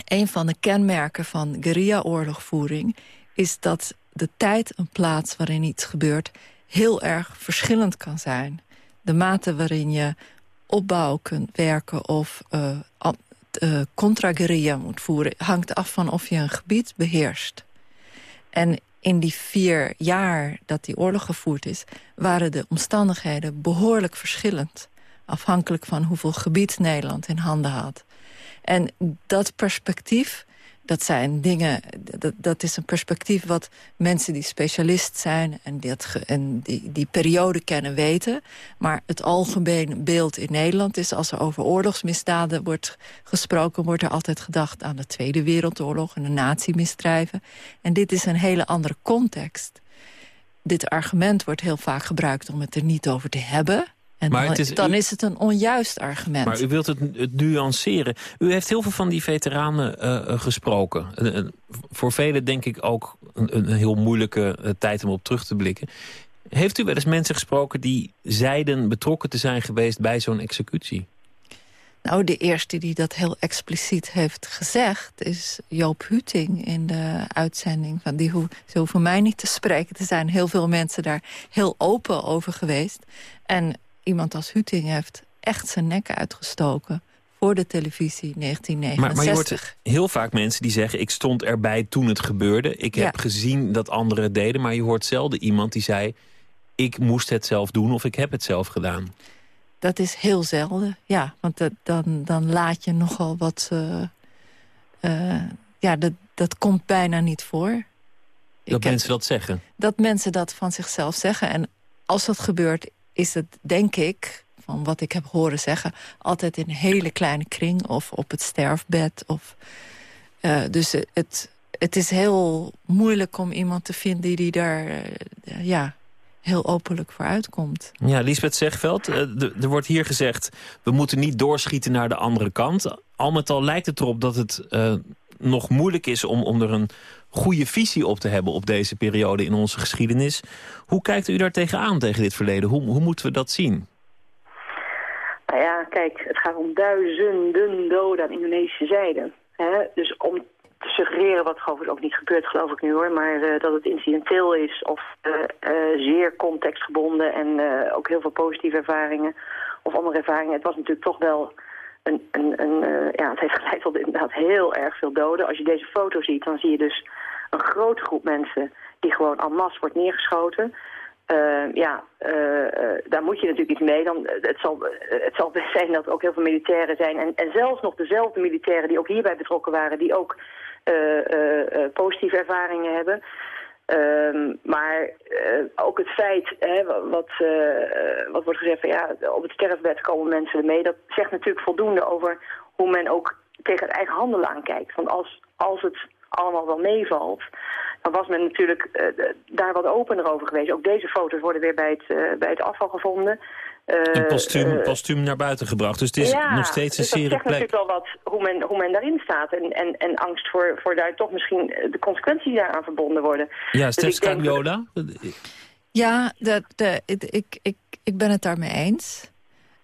een van de kenmerken van guerrilla-oorlogvoering... is dat de tijd en plaats waarin iets gebeurt... heel erg verschillend kan zijn. De mate waarin je opbouw kunt werken of uh, uh, contra-guerrilla moet voeren... hangt af van of je een gebied beheerst. En in die vier jaar dat die oorlog gevoerd is... waren de omstandigheden behoorlijk verschillend. Afhankelijk van hoeveel gebied Nederland in handen had. En dat perspectief, dat zijn dingen... Dat, dat is een perspectief wat mensen die specialist zijn... en, dat, en die, die periode kennen weten. Maar het algemeen beeld in Nederland is... als er over oorlogsmisdaden wordt gesproken... wordt er altijd gedacht aan de Tweede Wereldoorlog... en de natiemisdrijven. En dit is een hele andere context. Dit argument wordt heel vaak gebruikt om het er niet over te hebben... En maar dan, is, dan u, is het een onjuist argument. Maar u wilt het, het nuanceren. U heeft heel veel van die veteranen uh, gesproken. Uh, uh, voor velen denk ik ook een, een heel moeilijke tijd om op terug te blikken. Heeft u wel eens mensen gesproken die zeiden betrokken te zijn geweest bij zo'n executie? Nou, de eerste die dat heel expliciet heeft gezegd... is Joop Huting in de uitzending. Van die ho ze hoeven mij niet te spreken. Er zijn heel veel mensen daar heel open over geweest. En iemand als Huting heeft echt zijn nek uitgestoken voor de televisie 1969. Maar, maar je hoort heel vaak mensen die zeggen... ik stond erbij toen het gebeurde. Ik heb Ja. gezien dat anderen het deden. Maar je hoort zelden iemand die zei... ik moest het zelf doen of ik heb het zelf gedaan. dat is heel zelden, ja. Want dat, dan, dan laat je nogal wat... eh, eh, ja, dat, dat komt bijna niet voor. Dat mensen dat zeggen. Dat mensen dat van zichzelf zeggen. En als dat gebeurt, is het, denk ik, van wat ik heb horen zeggen... altijd in een hele kleine kring of op het sterfbed. Of, eh, dus het, het is heel moeilijk om iemand te vinden die daar eh, ja, heel openlijk voor uitkomt. Ja, Lisbeth Zegveld, eh, er wordt hier gezegd... we moeten niet doorschieten naar de andere kant. Al met al lijkt het erop dat het nog moeilijk is... Om, om er een goede visie op te hebben op deze periode in onze geschiedenis. Hoe kijkt u daar tegenaan, tegen dit verleden? Hoe, hoe moeten we dat zien? Nou ja, kijk, het gaat om duizenden doden aan Indonesische zijde. Hè? Dus om te suggereren, wat overigens ook niet gebeurt, geloof ik nu hoor... maar eh, dat het incidenteel is of eh, eh, zeer contextgebonden... en ook heel veel positieve ervaringen of andere ervaringen. Het was natuurlijk toch wel eh, ja, het heeft geleid tot inderdaad heel erg veel doden. Als je deze foto ziet, dan zie je dus een grote groep mensen... die gewoon en masse wordt neergeschoten... Eh, ja, eh, daar moet je natuurlijk iets mee. Dan, het, zal, het zal best zijn dat ook heel veel militairen zijn. En, en zelfs nog dezelfde militairen die ook hierbij betrokken waren... die ook positieve ervaringen hebben. Ehm, maar eh, ook het feit, hè, wa- wat, eh, wat wordt gezegd van ja, op het sterfbed komen mensen ermee. Dat zegt natuurlijk voldoende over hoe men ook tegen het eigen handelen aankijkt. Want als, als het allemaal wel meevalt, dan was men natuurlijk eh, daar wat opener over geweest. Ook deze foto's worden weer bij het, eh, bij het afval gevonden. Eh, Een postuum, eh, postuum naar buiten gebracht. Dus het is ja, nog steeds een dus dat plek. natuurlijk wel wat hoe men, hoe men daarin staat. En, en, en angst voor, voor daar toch misschien eh, de consequenties die daaraan verbonden worden. Ja, Dus Stef Scagnola? Ja, de, de, ik, ik, ik, ik ben het daarmee eens.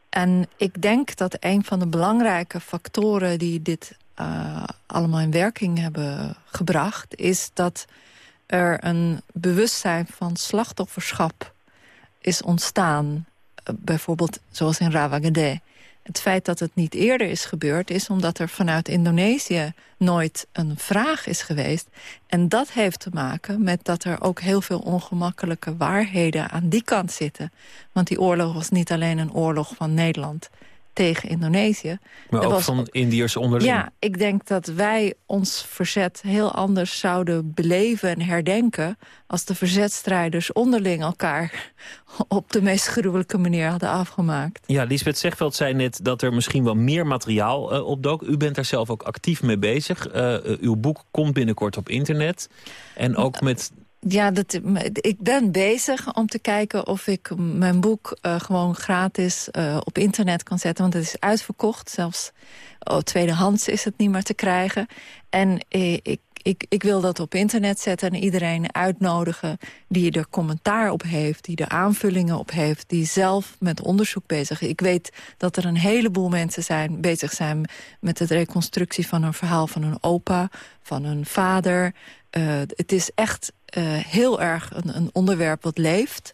En ik denk dat een van de belangrijke factoren... die dit eh, allemaal in werking hebben gebracht... is dat er een bewustzijn van slachtofferschap is ontstaan. Bijvoorbeeld zoals in Rawagede. Het feit dat het niet eerder is gebeurd... is omdat er vanuit Indonesië nooit een vraag is geweest. En dat heeft te maken met dat er ook heel veel ongemakkelijke waarheden aan die kant zitten. Want die oorlog was niet alleen een oorlog van Nederland tegen Indonesië. Maar ook was van Indiërs onderling. ja, ik denk dat wij ons verzet heel anders zouden beleven en herdenken... als de verzetstrijders onderling elkaar op de meest gruwelijke manier hadden afgemaakt. Ja, Lisbeth Zegveld zei net dat er misschien wel meer materiaal uh, opdook. U bent daar zelf ook actief mee bezig. Uh, uh, uw boek komt binnenkort op internet. En ook met... Ja, dat, ik ben bezig om te kijken of ik mijn boek uh, gewoon gratis uh, op internet kan zetten. Want het is uitverkocht. Zelfs oh, tweedehands is het niet meer te krijgen. En eh, ik, ik, ik wil dat op internet zetten en iedereen uitnodigen... die er commentaar op heeft, die er aanvullingen op heeft... die zelf met onderzoek bezig is. Ik weet dat er een heleboel mensen zijn, bezig zijn... met de reconstructie van een verhaal van een opa, van een vader. Het is echt heel erg een, een onderwerp wat leeft...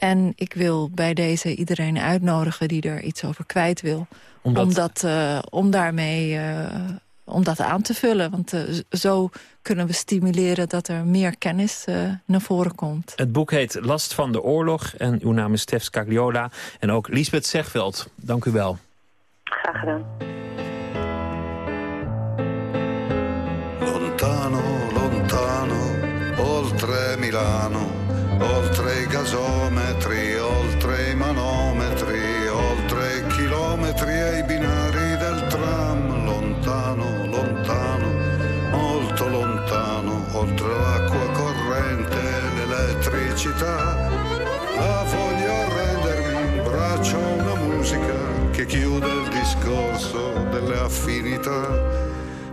En ik wil bij deze iedereen uitnodigen die er iets over kwijt wil. Omdat... Om, dat, uh, om daarmee uh, om dat aan te vullen. Want uh, zo kunnen we stimuleren dat er meer kennis naar voren komt. Het boek heet Last van de Oorlog. En uw naam is Stef Scagliola. En ook Lisbeth Zegveld. Dank u wel. Graag gedaan. Lontano, lontano, oltre Milano, oltre i gasometri, oltre i manometri, oltre i chilometri e i binari del tram, lontano, lontano, molto lontano, oltre l'acqua corrente e l'elettricità. La voglio rendermi in braccio una musica che chiude il discorso delle affinità.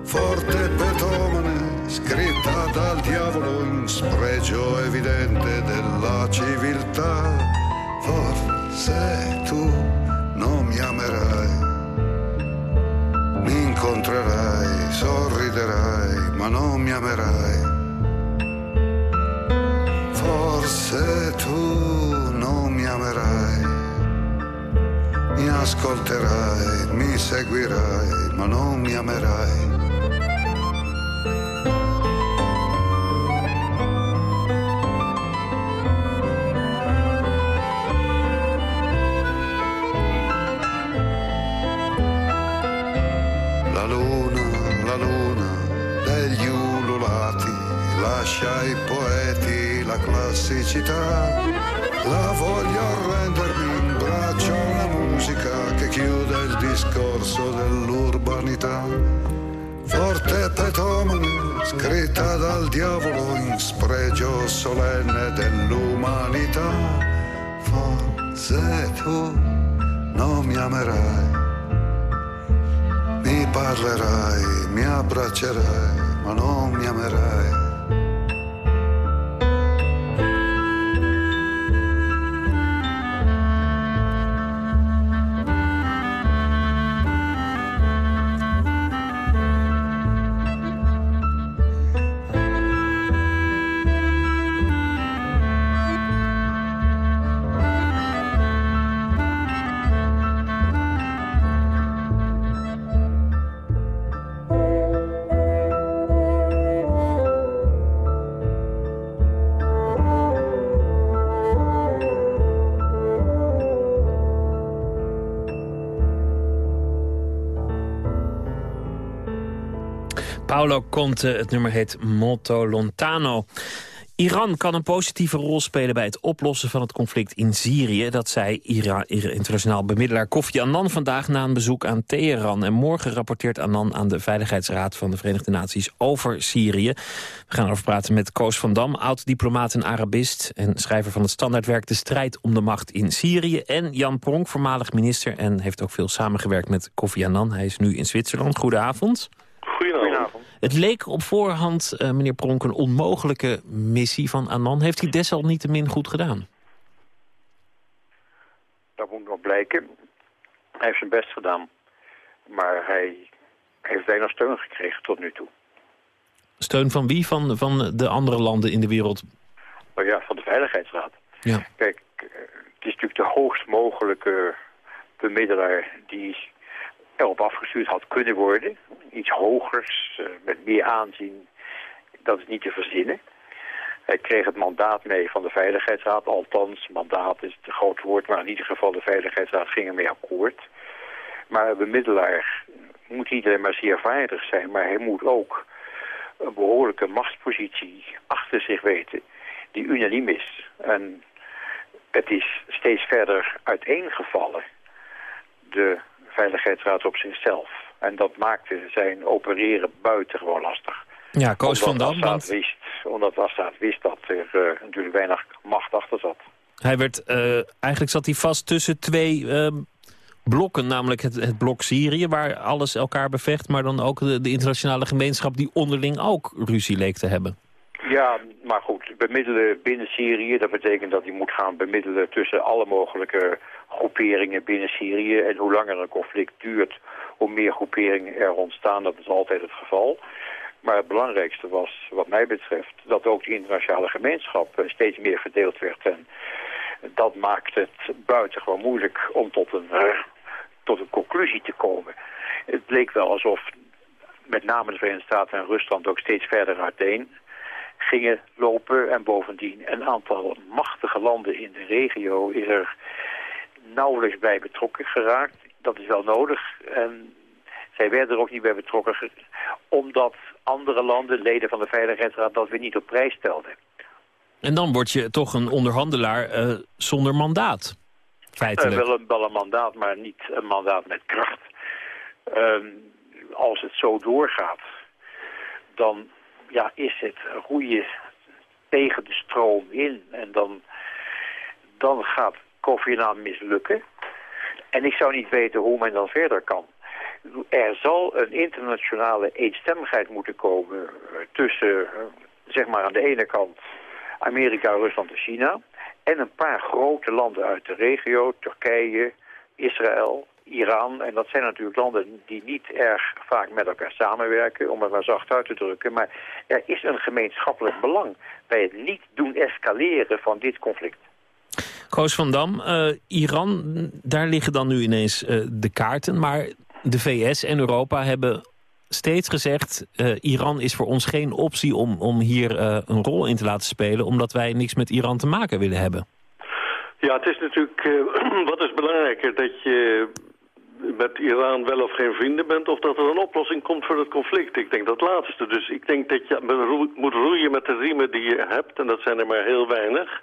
Forte petomane, scritta dal diavolo in spregio evidente della civiltà. Forse tu non mi amerai, mi incontrerai, sorriderai, ma non mi amerai. Forse tu non mi amerai, mi ascolterai, mi seguirai, ma non mi amerai. Classicità. La voglio rendermi in braccio a una musica che chiude il discorso dell'urbanità. Forte petomane, scritta dal diavolo in spregio solenne dell'umanità. Forse tu non mi amerai mi parlerai, mi abbraccerai, ma non mi amerai. Paolo Conte, het nummer heet Molto Lontano. Iran kan een positieve rol spelen bij het oplossen van het conflict in Syrië. Dat zei Ira, internationaal bemiddelaar Kofi Annan vandaag na een bezoek aan Teheran. En morgen rapporteert Annan aan de Veiligheidsraad van de Verenigde Naties over Syrië. We gaan erover praten met Koos van Dam, oud-diplomaat en Arabist... en schrijver van het standaardwerk De Strijd om de Macht in Syrië. En Jan Pronk, voormalig minister en heeft ook veel samengewerkt met Kofi Annan. Hij is nu in Zwitserland. Goedenavond. Het leek op voorhand, uh, meneer Pronk, een onmogelijke missie van Annan. Heeft hij desalniettemin goed gedaan? Dat moet nog blijken. Hij heeft zijn best gedaan. Maar hij heeft weinig steun gekregen tot nu toe. Steun van wie? Van, van de andere landen in de wereld? Nou ja, van de Veiligheidsraad. Ja. Kijk, het is natuurlijk de hoogst mogelijke bemiddelaar die erop afgestuurd had kunnen worden. Iets hogers, uh, met meer aanzien, dat is niet te verzinnen. Hij kreeg het mandaat mee van de Veiligheidsraad. Althans, mandaat is het groot woord, maar in ieder geval de Veiligheidsraad ging ermee akkoord. Maar een bemiddelaar moet niet alleen maar zeer vaardig zijn, maar hij moet ook een behoorlijke machtspositie achter zich weten die unaniem is. En het is steeds verder uiteengevallen, de Veiligheidsraad op zichzelf. En dat maakte zijn opereren buitengewoon lastig. Ja, Koos van Dam. Want... Wist, omdat Assad wist dat er uh, natuurlijk weinig macht achter zat. Hij werd, uh, eigenlijk zat hij vast tussen twee uh, blokken. Namelijk het, het, blok Syrië, waar alles elkaar bevecht. Maar dan ook de, de, internationale gemeenschap die onderling ook ruzie leek te hebben. Ja, maar goed, bemiddelen binnen Syrië... dat betekent dat hij moet gaan bemiddelen tussen alle mogelijke groeperingen binnen Syrië. En hoe langer een conflict duurt, hoe meer groeperingen er ontstaan. Dat is altijd het geval. Maar het belangrijkste was, wat mij betreft, dat ook de internationale gemeenschap steeds meer verdeeld werd. En dat maakt het buitengewoon moeilijk om tot een, tot een conclusie te komen. Het leek wel alsof met name de Verenigde Staten en Rusland ook steeds verder uiteen gingen lopen. En bovendien een aantal machtige landen in de regio is er nauwelijks bij betrokken geraakt. Dat is wel nodig. En zij werden er ook niet bij betrokken, omdat andere landen, leden van de Veiligheidsraad, dat weer niet op prijs stelden. En dan word je toch een onderhandelaar uh, zonder mandaat, feitelijk. Uh, wel, een, wel een mandaat, maar niet een mandaat met kracht. Uh, als het zo doorgaat, dan ja, is het roeien tegen de stroom in. En dan, dan gaat Annan mislukken. En ik zou niet weten hoe men dan verder kan. Er zal een internationale eenstemmigheid moeten komen tussen, zeg maar aan de ene kant Amerika, Rusland en China. En een paar grote landen uit de regio, Turkije, Israël, Iran. En dat zijn natuurlijk landen die niet erg vaak met elkaar samenwerken, om het maar zacht uit te drukken. Maar er is een gemeenschappelijk belang bij het niet doen escaleren van dit conflict. Koos van Dam, uh, Iran, daar liggen dan nu ineens uh, de kaarten. Maar de VS en Europa hebben steeds gezegd... Uh, Iran is voor ons geen optie om, om hier een rol in te laten spelen... omdat wij niks met Iran te maken willen hebben. Ja, het is natuurlijk... wat is belangrijker? Dat je met Iran wel of geen vrienden bent... of dat er een oplossing komt voor het conflict. Ik denk dat laatste. Dus ik denk dat je moet roeien met de riemen die je hebt. En dat zijn er maar heel weinig.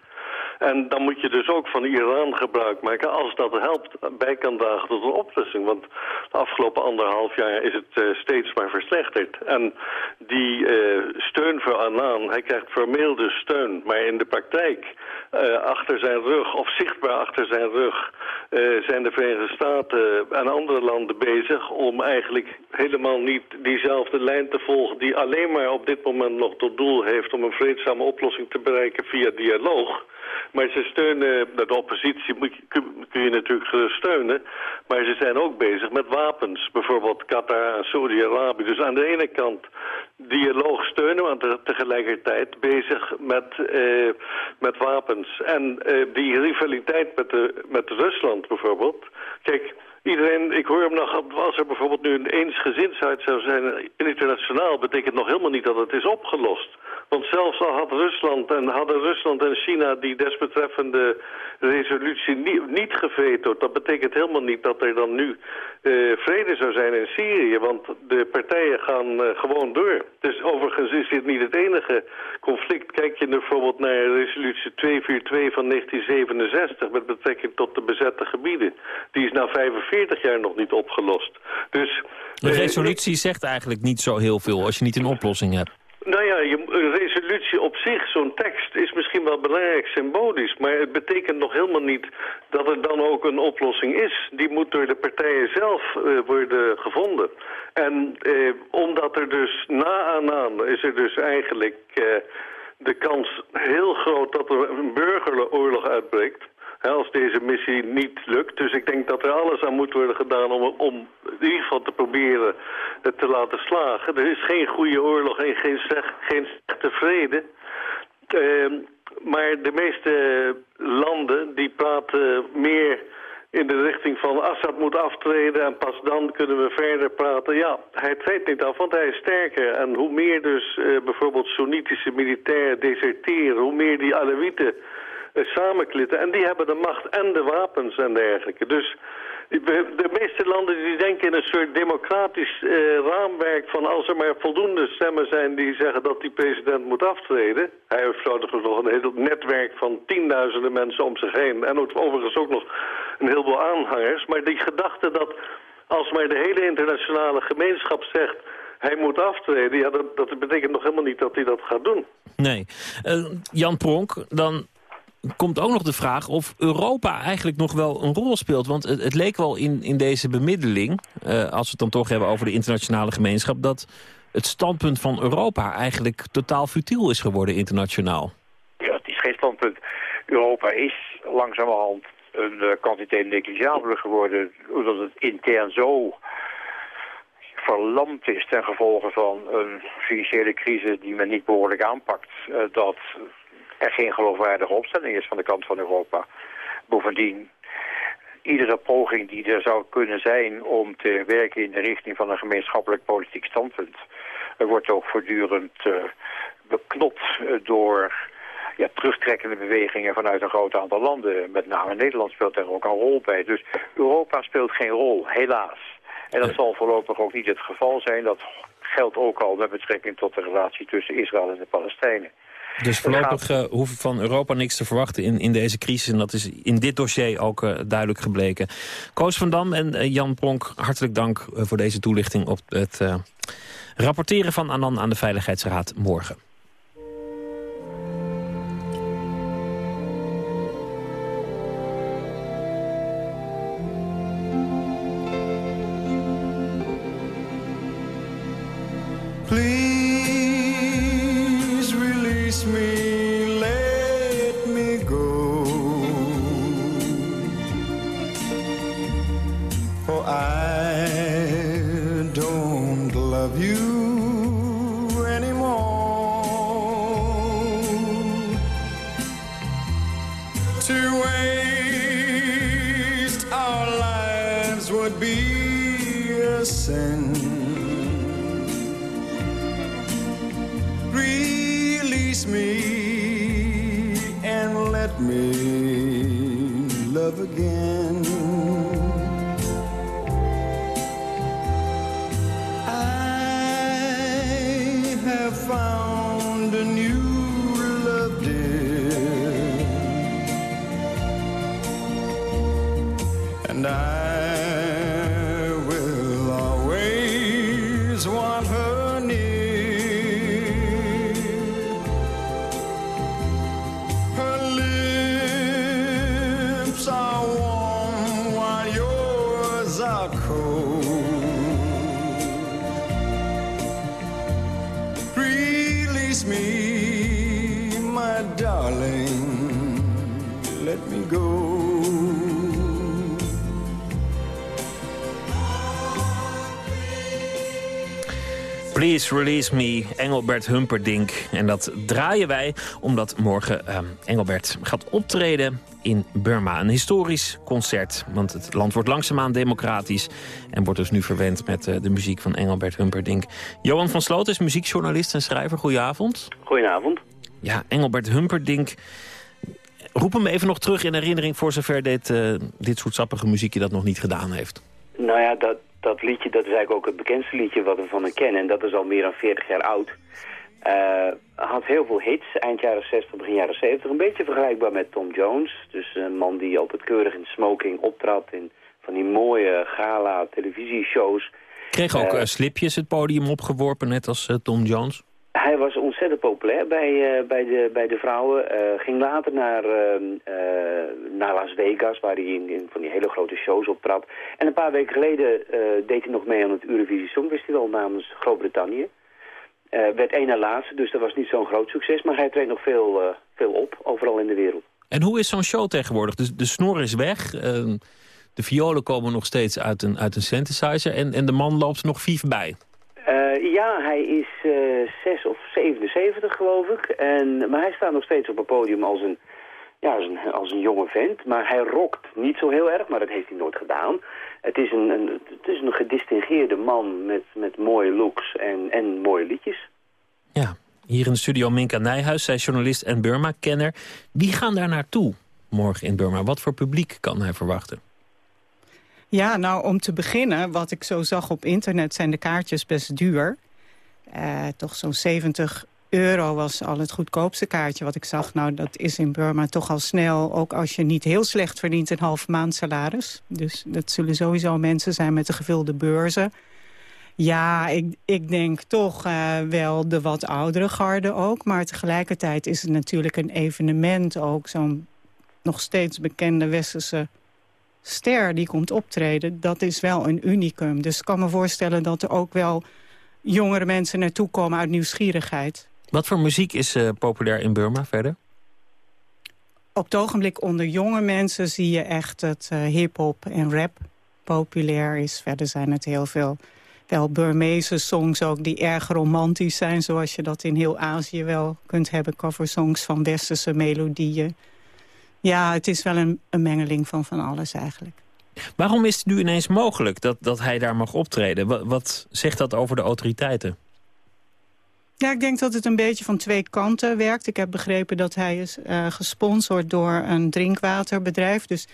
En dan moet je dus ook van Iran gebruik maken als dat helpt bij kan dragen tot een oplossing. Want de afgelopen anderhalf jaar is het uh, steeds maar verslechterd. En die uh, steun voor Annan, hij krijgt formeel steun. Maar in de praktijk, uh, achter zijn rug of zichtbaar achter zijn rug... zijn de Verenigde Staten en andere landen bezig om eigenlijk helemaal niet diezelfde lijn te volgen... die alleen maar op dit moment nog tot doel heeft om een vreedzame oplossing te bereiken via dialoog... Maar ze steunen, de oppositie moet, kun, je natuurlijk steunen. Maar ze zijn ook bezig met wapens. Bijvoorbeeld Qatar en Saudi-Arabië. Dus aan de ene kant dialoog steunen, maar tegelijkertijd bezig met, uh, met wapens. En uh, die rivaliteit met, de, met Rusland bijvoorbeeld. Kijk, iedereen, ik hoor hem nog, als er bijvoorbeeld nu een eensgezinsheid zou zijn internationaal, betekent nog helemaal niet dat het is opgelost. Want zelfs al had Rusland en hadden Rusland en China die desbetreffende resolutie niet, niet dat betekent helemaal niet dat er dan nu uh, vrede zou zijn in Syrië. Want de partijen gaan uh, gewoon door. Dus overigens is dit niet het enige conflict. Kijk je bijvoorbeeld naar resolutie 242 van 1967 met betrekking tot de bezette gebieden. Die is na 45 jaar nog niet opgelost. Dus, de resolutie zegt eigenlijk niet zo heel veel als je niet een oplossing hebt. Nou ja, je, een resolutie op zich, zo'n tekst, is misschien wel belangrijk symbolisch. Maar het betekent nog helemaal niet dat er dan ook een oplossing is. Die moet door de partijen zelf uh, worden gevonden. En eh, omdat er dus na aan aan is er dus eigenlijk uh, de kans heel groot dat er een burgeroorlog uitbreekt als deze missie niet lukt. Dus ik denk dat er alles aan moet worden gedaan om, om in ieder geval te proberen het te laten slagen. Er is geen goede oorlog en geen, slecht, geen slechte vrede. Uh, maar de meeste landen die praten meer in de richting van Assad moet aftreden en pas dan kunnen we verder praten. Ja, hij treedt niet af, want hij is sterker. En hoe meer dus uh, bijvoorbeeld Soenitische militairen deserteren, hoe meer die Alawieten samenklitten. En die hebben de macht en de wapens en dergelijke. Dus de meeste landen die denken in een soort democratisch uh, raamwerk van als er maar voldoende stemmen zijn die zeggen dat die president moet aftreden. Hij heeft overigens nog een heel netwerk van tienduizenden mensen om zich heen en overigens ook nog een heleboel aanhangers. Maar die gedachte dat als maar de hele internationale gemeenschap zegt hij moet aftreden, ja, dat, dat betekent nog helemaal niet dat hij dat gaat doen. Nee. Uh, Jan Pronk, dan komt ook nog de vraag of Europa eigenlijk nog wel een rol speelt. Want het, leek wel in, in deze bemiddeling, uh, als we het dan toch hebben over de internationale gemeenschap... dat het standpunt van Europa eigenlijk totaal futiel is geworden internationaal. Ja, het is geen standpunt. Europa is langzamerhand een uh, quantiteit negligiabele geworden... omdat het intern zo verlamd is ten gevolge van een financiële crisis die men niet behoorlijk aanpakt... Uh, dat er geen geloofwaardige opstelling is van de kant van Europa. Bovendien, iedere poging die er zou kunnen zijn om te werken in de richting van een gemeenschappelijk politiek standpunt, wordt ook voortdurend uh, beknot door ja, terugtrekkende bewegingen vanuit een groot aantal landen. Met name Nederland speelt er ook een rol bij. Dus Europa speelt geen rol, helaas. En dat zal voorlopig ook niet het geval zijn. Dat geldt ook al met betrekking tot de relatie tussen Israël en de Palestijnen. Dus voorlopig uh, hoeven van Europa niks te verwachten in, in deze crisis. En dat is in dit dossier ook uh, duidelijk gebleken. Koos van Dam en uh, Jan Pronk, hartelijk dank voor deze toelichting... op het rapporteren van Anan aan de Veiligheidsraad morgen. Me go. Please Release Me, Engelbert Humperdinck. En dat draaien wij omdat morgen uh, Engelbert gaat optreden in Burma. Een historisch concert, want het land wordt langzaamaan democratisch... en wordt dus nu verwend met uh, de muziek van Engelbert Humperdinck. Johan van Sloot is muziekjournalist en schrijver. Goedenavond. Goedenavond. Ja, Engelbert Humperdinck. Roep hem even nog terug in herinnering... voor zover dit, uh, dit soort sappige muziekje dat nog niet gedaan heeft. Nou ja, dat, dat liedje dat is eigenlijk ook het bekendste liedje wat we van hem kennen. En dat is al meer dan 40 jaar oud. Uh, had heel veel hits, eind jaren 60, begin jaren 70. Een beetje vergelijkbaar met Tom Jones. Dus een man die altijd keurig in smoking optrad in van die mooie gala televisieshows. Kreeg ook uh, slipjes het podium opgeworpen, net als Tom Jones? Hij was ontzettend populair bij, uh, bij, de, bij de vrouwen. Uh, ging later naar, uh, naar Las Vegas, waar hij in, in, van die hele grote shows optrad. En een paar weken geleden deed hij nog mee aan het Eurovisie Songfestival namens Groot-Brittannië. werd één na laatste, dus dat was niet zo'n groot succes. Maar hij treedt nog veel, veel op, overal in de wereld. En hoe is zo'n show tegenwoordig? De, de snor is weg, de violen komen nog steeds uit een, uit een synthesizer... en, en de man loopt nog vief bij. Ja, hij is uh, 6 of 77 geloof ik. En, maar hij staat nog steeds op het podium als een, ja, als, een, als een jonge vent. Maar hij rokt niet zo heel erg, maar dat heeft hij nooit gedaan. Het is een, een, het is een gedistingeerde man met, met mooie looks en, en mooie liedjes. Ja, hier in de studio Minka Nijhuis, zij journalist en Burma-kenner. Wie gaan daar naartoe morgen in Burma? Wat voor publiek kan hij verwachten? Ja, nou om te beginnen, wat ik zo zag op internet... zijn de kaartjes best duur. Uh, toch zo'n 70 euro was al het goedkoopste kaartje wat ik zag. Nou, dat is in Burma toch al snel, ook als je niet heel slecht verdient... een half maand salaris. Dus dat zullen sowieso mensen zijn met de gevulde beurzen. Ja, ik, ik denk toch uh, wel de wat oudere garde ook. Maar tegelijkertijd is het natuurlijk een evenement ook. Zo'n nog steeds bekende westerse ster die komt optreden, dat is wel een unicum. Dus ik kan me voorstellen dat er ook wel jongere mensen naartoe komen uit nieuwsgierigheid. Wat voor muziek is uh, populair in Burma verder? Op het ogenblik onder jonge mensen zie je echt dat uh, hip-hop en rap populair is. Verder zijn het heel veel wel Burmese songs ook die erg romantisch zijn... zoals je dat in heel Azië wel kunt hebben. Coversongs van westerse melodieën. Ja, het is wel een, een mengeling van van alles eigenlijk. Waarom is het nu ineens mogelijk dat, dat hij daar mag optreden? Wat, zegt dat over de autoriteiten? Ja, ik denk dat het een beetje van twee kanten werkt. Ik heb begrepen dat hij is uh, gesponsord door een drinkwaterbedrijf. Dus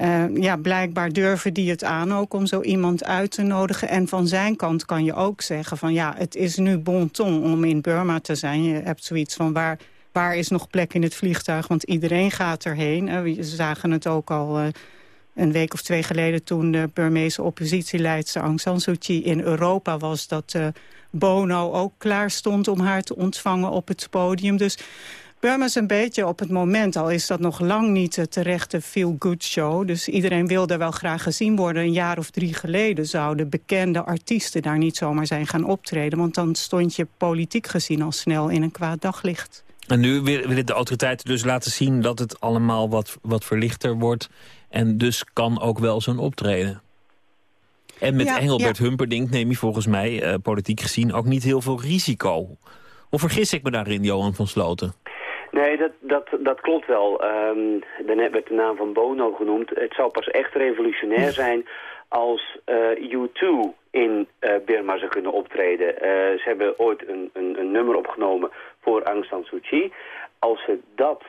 uh, ja, blijkbaar durven die het aan ook om zo iemand uit te nodigen. En van zijn kant kan je ook zeggen van ja, het is nu bon ton om in Burma te zijn. Je hebt zoiets van waar waar is nog plek in het vliegtuig? Want iedereen gaat erheen. We zagen het ook al uh, een week of twee geleden... toen de Burmeese oppositieleidster Aung San Suu Kyi in Europa was... dat uh, Bono ook klaar stond om haar te ontvangen op het podium. Dus Burma is een beetje op het moment, al is dat nog lang niet de terechte feel-good show. Dus iedereen wilde wel graag gezien worden. Een jaar of drie geleden zouden bekende artiesten daar niet zomaar zijn gaan optreden. Want dan stond je politiek gezien al snel in een kwaad daglicht. En nu willen de autoriteiten dus laten zien dat het allemaal wat, wat verlichter wordt. En dus kan ook wel zo'n optreden. En met ja, Engelbert ja. Humperdinck neem je volgens mij, uh, politiek gezien, ook niet heel veel risico. Of vergis ik me daarin, Johan van Sloten? Nee, dat, dat, dat klopt wel. Um, daarnet werd de naam van Bono genoemd. Het zou pas echt revolutionair zijn als uh, U2 in uh, Burma zou kunnen optreden. Uh, ze hebben ooit een, een, een, nummer opgenomen voor Aung San Suu Kyi. Als ze dat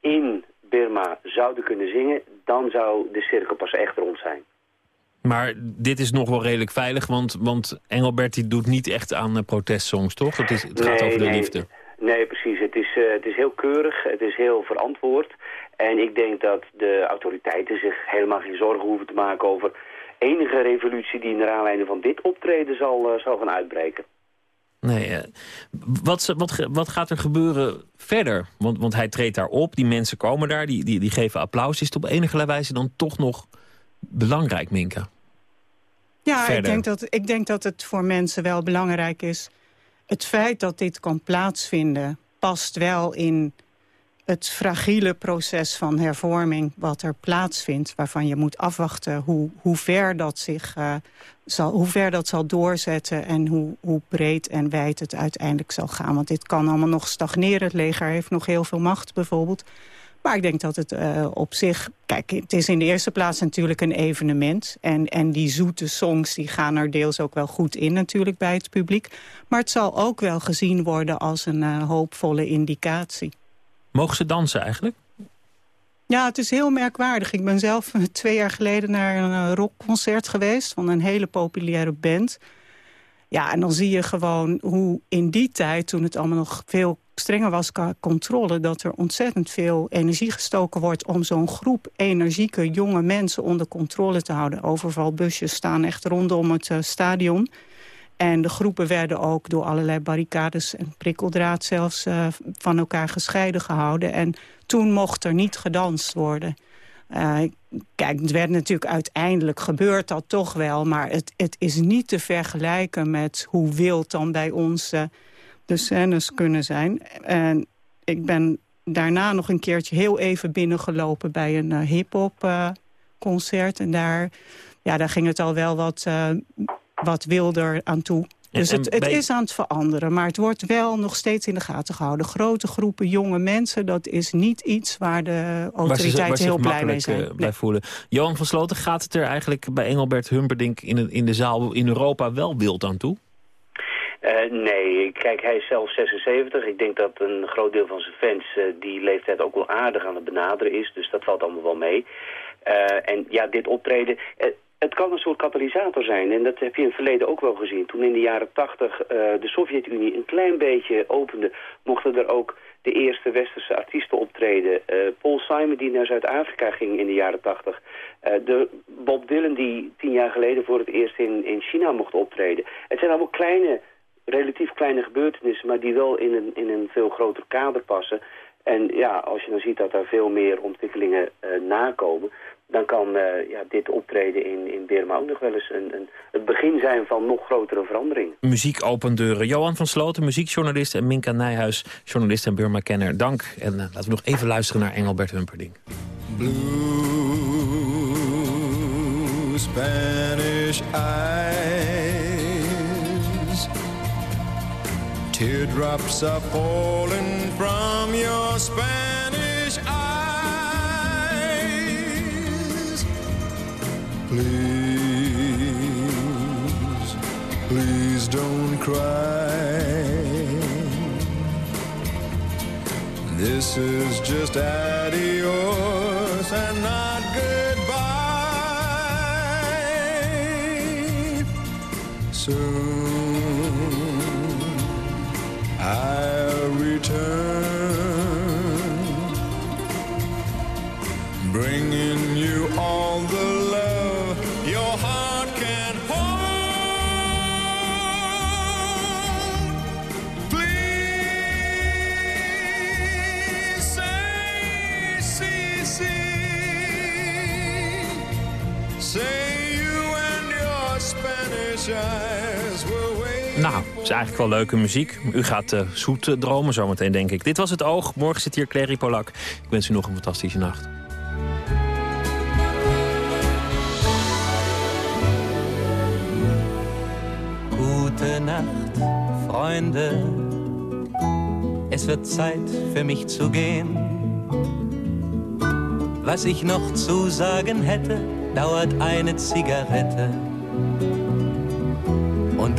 in Burma zouden kunnen zingen, dan zou de cirkel pas echt rond zijn. Maar dit is nog wel redelijk veilig, want, want Engelbert die doet niet echt aan protestsongs, toch? Het, is, het gaat nee, over de nee. liefde. Nee, precies. Het is, uh, het is heel keurig, het is heel verantwoord. En ik denk dat de autoriteiten zich helemaal geen zorgen hoeven te maken over enige revolutie die naar aanleiding van dit optreden zal, uh, zal gaan uitbreken. Nee, uh, wat, wat, wat gaat er gebeuren verder? Want, want hij treedt daar op, die mensen komen daar, die, die, die geven applaus. Is het op enige wijze dan toch nog belangrijk, Minka? Ja, ik denk, dat, ik denk dat het voor mensen wel belangrijk is. het feit dat dit kan plaatsvinden past wel in het fragiele proces van hervorming wat er plaatsvindt... waarvan je moet afwachten hoe, hoe, ver, dat zich, uh, zal, hoe ver dat zal doorzetten... en hoe, hoe breed en wijd het uiteindelijk zal gaan. Want dit kan allemaal nog stagneren. Het leger heeft nog heel veel macht bijvoorbeeld. Maar ik denk dat het uh, op zich... Kijk, het is in de eerste plaats natuurlijk een evenement. En, en die zoete songs die gaan er deels ook wel goed in natuurlijk bij het publiek. Maar het zal ook wel gezien worden als een uh, hoopvolle indicatie. Mogen ze dansen eigenlijk? Ja, het is heel merkwaardig. Ik ben zelf twee jaar geleden naar een rockconcert geweest... van een hele populaire band. Ja, en dan zie je gewoon hoe in die tijd, toen het allemaal nog veel strenger was qua controle... dat er ontzettend veel energie gestoken wordt... om zo'n groep energieke jonge mensen onder controle te houden. Overvalbusjes staan echt rondom het uh, stadion. En de groepen werden ook door allerlei barricades en prikkeldraad zelfs uh, van elkaar gescheiden gehouden. En toen mocht er niet gedanst worden. Uh, kijk, het werd natuurlijk uiteindelijk gebeurd dat toch wel. Maar het, het is niet te vergelijken met hoe wild dan bij ons uh, de scènes kunnen zijn. En ik ben daarna nog een keertje heel even binnengelopen bij een hip-hop concert. En daar, ja, daar ging het al wel wat wat wilder aan toe. Dus het, het is aan het veranderen, maar het wordt wel nog steeds in de gaten gehouden. Grote groepen jonge mensen, dat is niet iets waar de autoriteiten heel blij mee zijn. Uh, bij voelen. Johan van Sloten, gaat het er eigenlijk bij Engelbert Humperdinck in, in de zaal in Europa wel wild aan toe? Uh, nee, kijk, hij is zelf 76. Ik denk dat een groot deel van zijn fans uh, die leeftijd ook wel aardig aan het benaderen is. Dus dat valt allemaal wel mee. Uh, en ja, dit optreden het kan een soort katalysator zijn. En dat heb je in het verleden ook wel gezien. Toen in de jaren tachtig uh, de Sovjet-Unie een klein beetje opende... mochten er ook de eerste westerse artiesten optreden. Uh, Paul Simon die naar Zuid-Afrika ging in de jaren tachtig. Uh, de Bob Dylan die tien jaar geleden voor het eerst in, in China mocht optreden. Het zijn allemaal kleine, relatief kleine gebeurtenissen... maar die wel in een, in een veel groter kader passen... En ja, als je dan ziet dat er veel meer ontwikkelingen nakomen dan kan uh, ja, dit optreden in, in Burma ook nog wel eens een, een, het begin zijn van nog grotere veranderingen. Muziek opent deuren. Johan van Sloten, muziekjournalist en Minka Nijhuis, journalist en Burma-kenner. Dank. En uh, laten we nog even luisteren naar Engelbert Humperdinck. Blue Spanish eyes Teardrops are falling from your Spanish Please, please don't cry. This is just adios and not eigenlijk wel leuke muziek. U gaat uh, zoet uh, dromen zometeen, denk ik. Dit was Het Oog. Morgen zit hier Clary Polak. Ik wens u nog een fantastische nacht. Gute Nacht, Freunde. Es wird Zeit für mich zu gehen. Was ich noch zu sagen hätte, dauert eine Zigarette